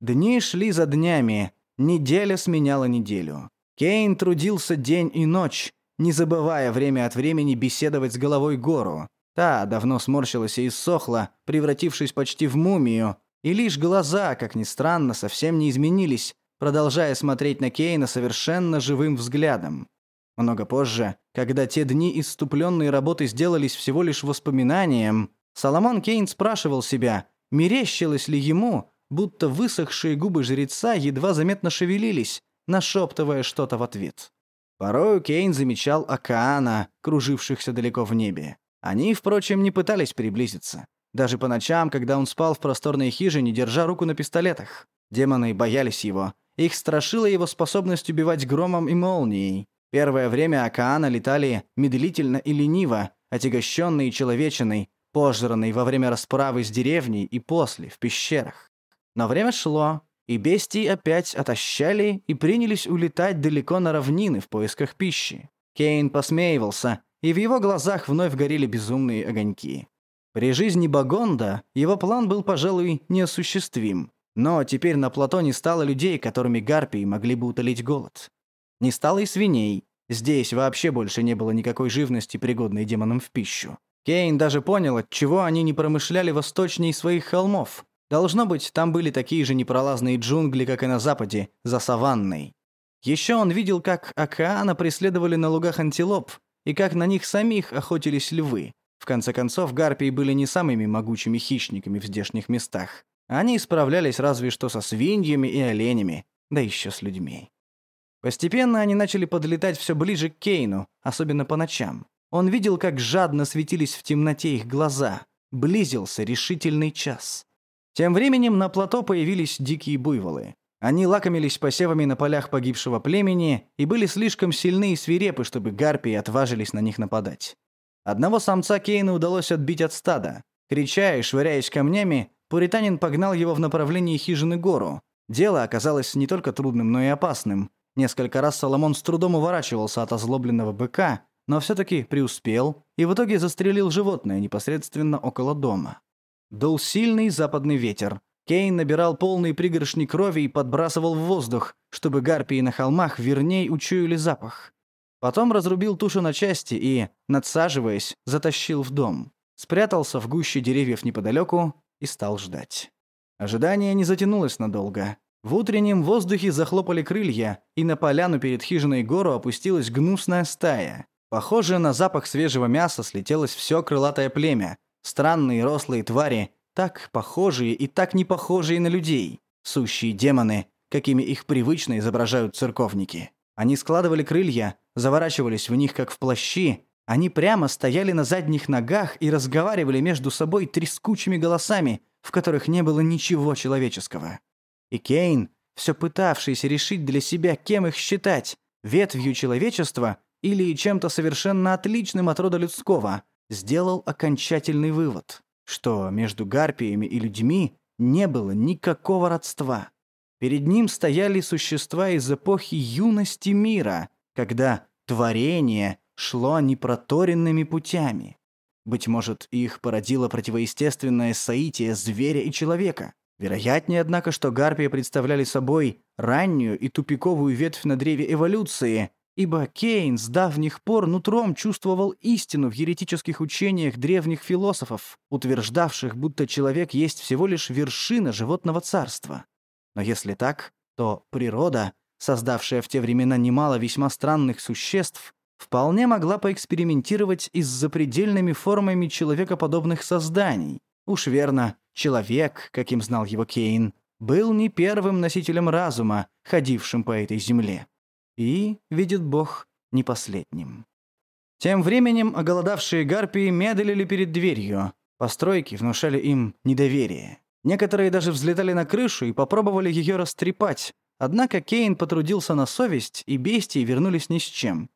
Дни шли за днями, неделя сменяла неделю. Кейн трудился день и ночь, не забывая время от времени беседовать с головой гору. Та давно сморщилась и иссохла, превратившись почти в мумию, и лишь глаза, как ни странно, совсем не изменились, продолжая смотреть на Кейна совершенно живым взглядом. Много позже, когда те дни иступленной работы сделались всего лишь воспоминанием, Соломон Кейн спрашивал себя, мерещилось ли ему, будто высохшие губы жреца едва заметно шевелились, нашептывая что-то в ответ. Порою Кейн замечал океана, кружившихся далеко в небе. Они, впрочем, не пытались приблизиться. Даже по ночам, когда он спал в просторной хижине, держа руку на пистолетах. Демоны боялись его. Их страшила его способность убивать громом и молнией. Первое время Акаана летали медлительно и лениво, отягощенные человечиной, пожранной во время расправы с деревней и после, в пещерах. Но время шло, и бестии опять отощали и принялись улетать далеко на равнины в поисках пищи. Кейн посмеивался, и в его глазах вновь горели безумные огоньки. При жизни Багонда его план был, пожалуй, неосуществим. Но теперь на плато не стало людей, которыми гарпии могли бы утолить голод. Не стало и свиней. Здесь вообще больше не было никакой живности, пригодной демонам в пищу. Кейн даже понял, от чего они не промышляли восточней своих холмов. Должно быть, там были такие же непролазные джунгли, как и на западе, за саванной. Еще он видел, как океана преследовали на лугах антилоп, и как на них самих охотились львы. В конце концов, гарпии были не самыми могучими хищниками в здешних местах. Они справлялись разве что со свиньями и оленями, да еще с людьми. Постепенно они начали подлетать все ближе к Кейну, особенно по ночам. Он видел, как жадно светились в темноте их глаза. Близился решительный час. Тем временем на плато появились дикие буйволы. Они лакомились посевами на полях погибшего племени и были слишком сильны и свирепы, чтобы гарпии отважились на них нападать. Одного самца Кейну удалось отбить от стада. Крича и швыряясь камнями, пуританин погнал его в направлении хижины гору. Дело оказалось не только трудным, но и опасным. Несколько раз Соломон с трудом уворачивался от озлобленного быка, но все-таки преуспел и в итоге застрелил животное непосредственно около дома. Дул сильный западный ветер. Кейн набирал полный пригоршни крови и подбрасывал в воздух, чтобы гарпии на холмах верней учуяли запах. Потом разрубил тушу на части и, надсаживаясь, затащил в дом. Спрятался в гуще деревьев неподалеку и стал ждать. Ожидание не затянулось надолго. В утреннем воздухе захлопали крылья, и на поляну перед хижиной гору опустилась гнусная стая. Похоже на запах свежего мяса слетелось все крылатое племя. Странные рослые твари, так похожие и так не похожие на людей. Сущие демоны, какими их привычно изображают церковники. Они складывали крылья, заворачивались в них как в плащи, они прямо стояли на задних ногах и разговаривали между собой трескучими голосами, в которых не было ничего человеческого. И Кейн, все пытавшийся решить для себя, кем их считать, ветвью человечества или чем-то совершенно отличным от рода людского, сделал окончательный вывод, что между гарпиями и людьми не было никакого родства. Перед ним стояли существа из эпохи юности мира, когда творение шло непроторенными путями. Быть может, их породило противоестественное соитие зверя и человека. Вероятнее, однако, что гарпии представляли собой раннюю и тупиковую ветвь на древе эволюции, ибо Кейн с давних пор нутром чувствовал истину в еретических учениях древних философов, утверждавших, будто человек есть всего лишь вершина животного царства. Но если так, то природа, создавшая в те времена немало весьма странных существ, вполне могла поэкспериментировать и с запредельными формами человекоподобных созданий. Уж верно, человек, каким знал его Кейн, был не первым носителем разума, ходившим по этой земле и, видит Бог, не последним. Тем временем оголодавшие гарпии медлили перед дверью. Постройки внушали им недоверие. Некоторые даже взлетали на крышу и попробовали ее растрепать. Однако Кейн потрудился на совесть, и бестии вернулись ни с чем.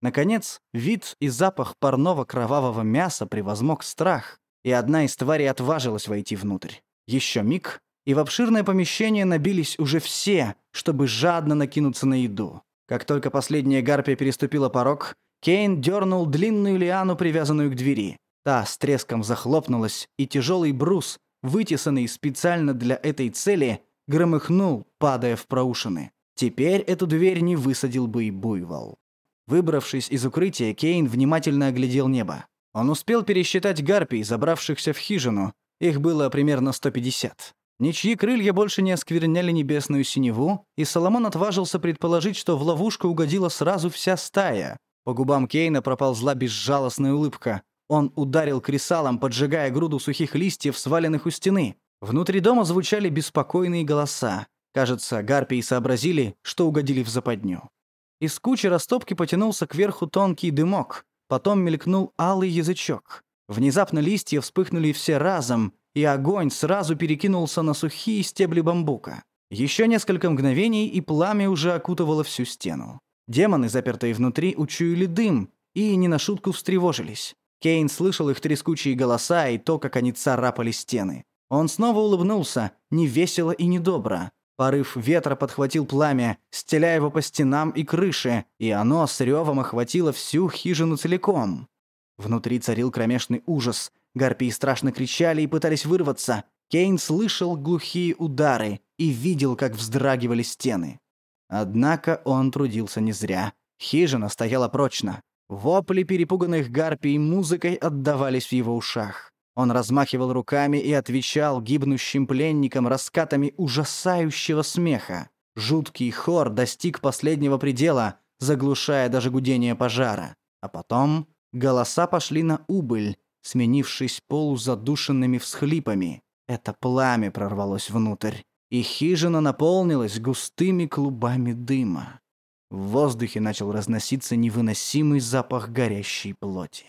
Наконец, вид и запах парного кровавого мяса превозмог страх, и одна из тварей отважилась войти внутрь. Еще миг, и в обширное помещение набились уже все, чтобы жадно накинуться на еду. Как только последняя гарпия переступила порог, Кейн дернул длинную лиану, привязанную к двери. Та с треском захлопнулась, и тяжелый брус, вытесанный специально для этой цели, громыхнул, падая в проушины. Теперь эту дверь не высадил бы и буйвол. Выбравшись из укрытия, Кейн внимательно оглядел небо. Он успел пересчитать гарпий, забравшихся в хижину. Их было примерно 150. Ничьи крылья больше не оскверняли небесную синеву, и Соломон отважился предположить, что в ловушку угодила сразу вся стая. По губам Кейна проползла безжалостная улыбка. Он ударил кресалом, поджигая груду сухих листьев, сваленных у стены. Внутри дома звучали беспокойные голоса. Кажется, гарпии сообразили, что угодили в западню. Из кучи растопки потянулся кверху тонкий дымок. Потом мелькнул алый язычок. Внезапно листья вспыхнули все разом, и огонь сразу перекинулся на сухие стебли бамбука. Еще несколько мгновений, и пламя уже окутывало всю стену. Демоны, запертые внутри, учуяли дым и не на шутку встревожились. Кейн слышал их трескучие голоса и то, как они царапали стены. Он снова улыбнулся, невесело и недобро. Порыв ветра подхватил пламя, стеля его по стенам и крыше, и оно с ревом охватило всю хижину целиком. Внутри царил кромешный ужас. Гарпии страшно кричали и пытались вырваться. Кейн слышал глухие удары и видел, как вздрагивали стены. Однако он трудился не зря. Хижина стояла прочно. Вопли перепуганных гарпий музыкой отдавались в его ушах. Он размахивал руками и отвечал гибнущим пленникам раскатами ужасающего смеха. Жуткий хор достиг последнего предела, заглушая даже гудение пожара. А потом голоса пошли на убыль, сменившись полузадушенными всхлипами. Это пламя прорвалось внутрь, и хижина наполнилась густыми клубами дыма. В воздухе начал разноситься невыносимый запах горящей плоти.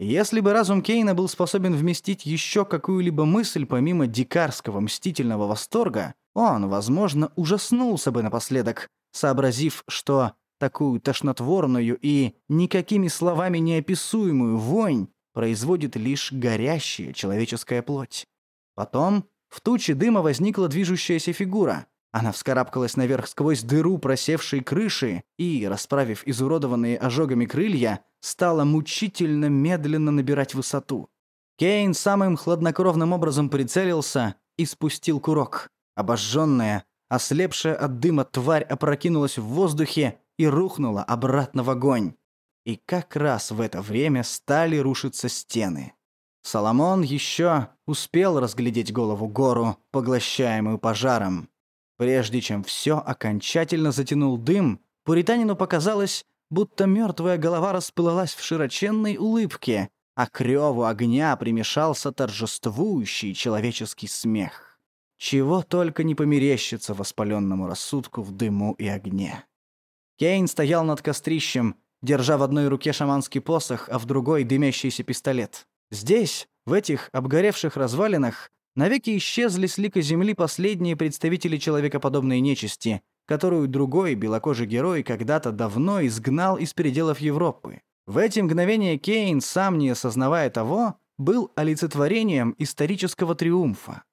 Если бы разум Кейна был способен вместить еще какую-либо мысль помимо дикарского мстительного восторга, он, возможно, ужаснулся бы напоследок, сообразив, что такую тошнотворную и никакими словами неописуемую вонь производит лишь горящая человеческая плоть. Потом в туче дыма возникла движущаяся фигура. Она вскарабкалась наверх сквозь дыру просевшей крыши и, расправив изуродованные ожогами крылья, стала мучительно медленно набирать высоту. Кейн самым хладнокровным образом прицелился и спустил курок. Обожженная, ослепшая от дыма тварь опрокинулась в воздухе и рухнула обратно в огонь. И как раз в это время стали рушиться стены. Соломон еще успел разглядеть голову гору, поглощаемую пожаром. Прежде чем все окончательно затянул дым, пуританину показалось, будто мертвая голова расплылась в широченной улыбке, а к реву огня примешался торжествующий человеческий смех. Чего только не померещится воспаленному рассудку в дыму и огне. Кейн стоял над кострищем, держа в одной руке шаманский посох, а в другой — дымящийся пистолет. Здесь, в этих обгоревших развалинах, навеки исчезли с лика земли последние представители человекоподобной нечисти, которую другой белокожий герой когда-то давно изгнал из пределов Европы. В эти мгновения Кейн, сам не осознавая того, был олицетворением исторического триумфа.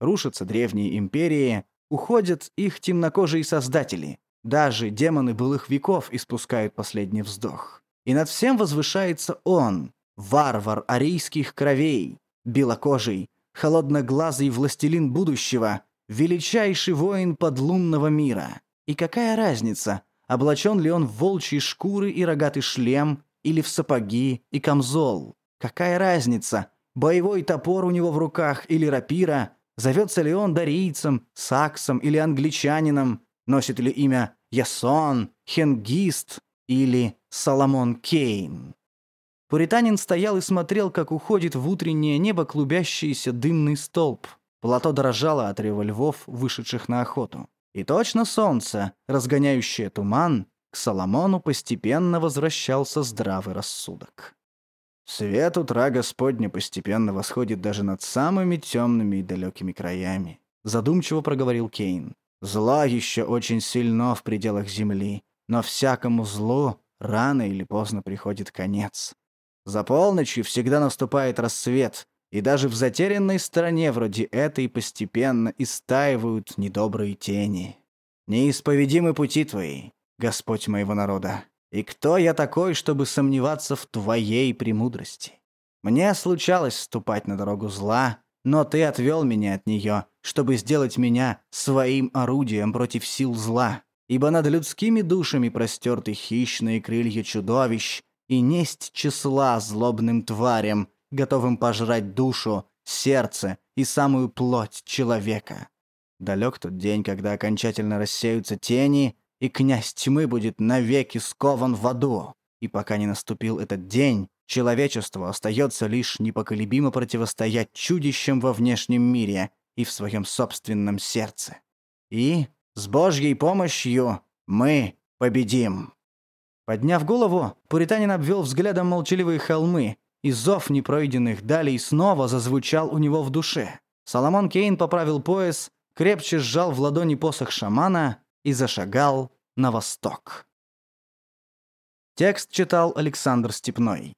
Рушатся древние империи, уходят их темнокожие создатели, даже демоны былых веков испускают последний вздох. И над всем возвышается он, варвар арийских кровей, белокожий, холодноглазый властелин будущего, величайший воин подлунного мира. И какая разница, облачен ли он в волчьи шкуры и рогатый шлем, или в сапоги и камзол? Какая разница, боевой топор у него в руках или рапира, зовется ли он дарийцем, саксом или англичанином, Носит ли имя Ясон, Хенгист или Соломон Кейн? Пуританин стоял и смотрел, как уходит в утреннее небо клубящийся дымный столб. Плато дрожало от рева вышедших на охоту. И точно солнце, разгоняющее туман, к Соломону постепенно возвращался здравый рассудок. Свет утра Господня постепенно восходит даже над самыми темными и далекими краями. Задумчиво проговорил Кейн. Зло еще очень сильно в пределах земли, но всякому злу рано или поздно приходит конец. За полночью всегда наступает рассвет, и даже в затерянной стране вроде этой постепенно истаивают недобрые тени. Неисповедимы пути твои, Господь моего народа. И кто я такой, чтобы сомневаться в твоей премудрости? Мне случалось ступать на дорогу зла, но ты отвел меня от нее, чтобы сделать меня своим орудием против сил зла. Ибо над людскими душами простерты хищные крылья чудовищ, и несть числа злобным тварям, готовым пожрать душу, сердце и самую плоть человека. Далек тот день, когда окончательно рассеются тени, и князь тьмы будет навеки скован в аду. И пока не наступил этот день, Человечеству остается лишь непоколебимо противостоять чудищам во внешнем мире и в своем собственном сердце. И с Божьей помощью мы победим. Подняв голову, Пуританин обвел взглядом молчаливые холмы, и зов непройденных далей снова зазвучал у него в душе. Соломон Кейн поправил пояс, крепче сжал в ладони посох шамана и зашагал на восток. Текст читал Александр Степной.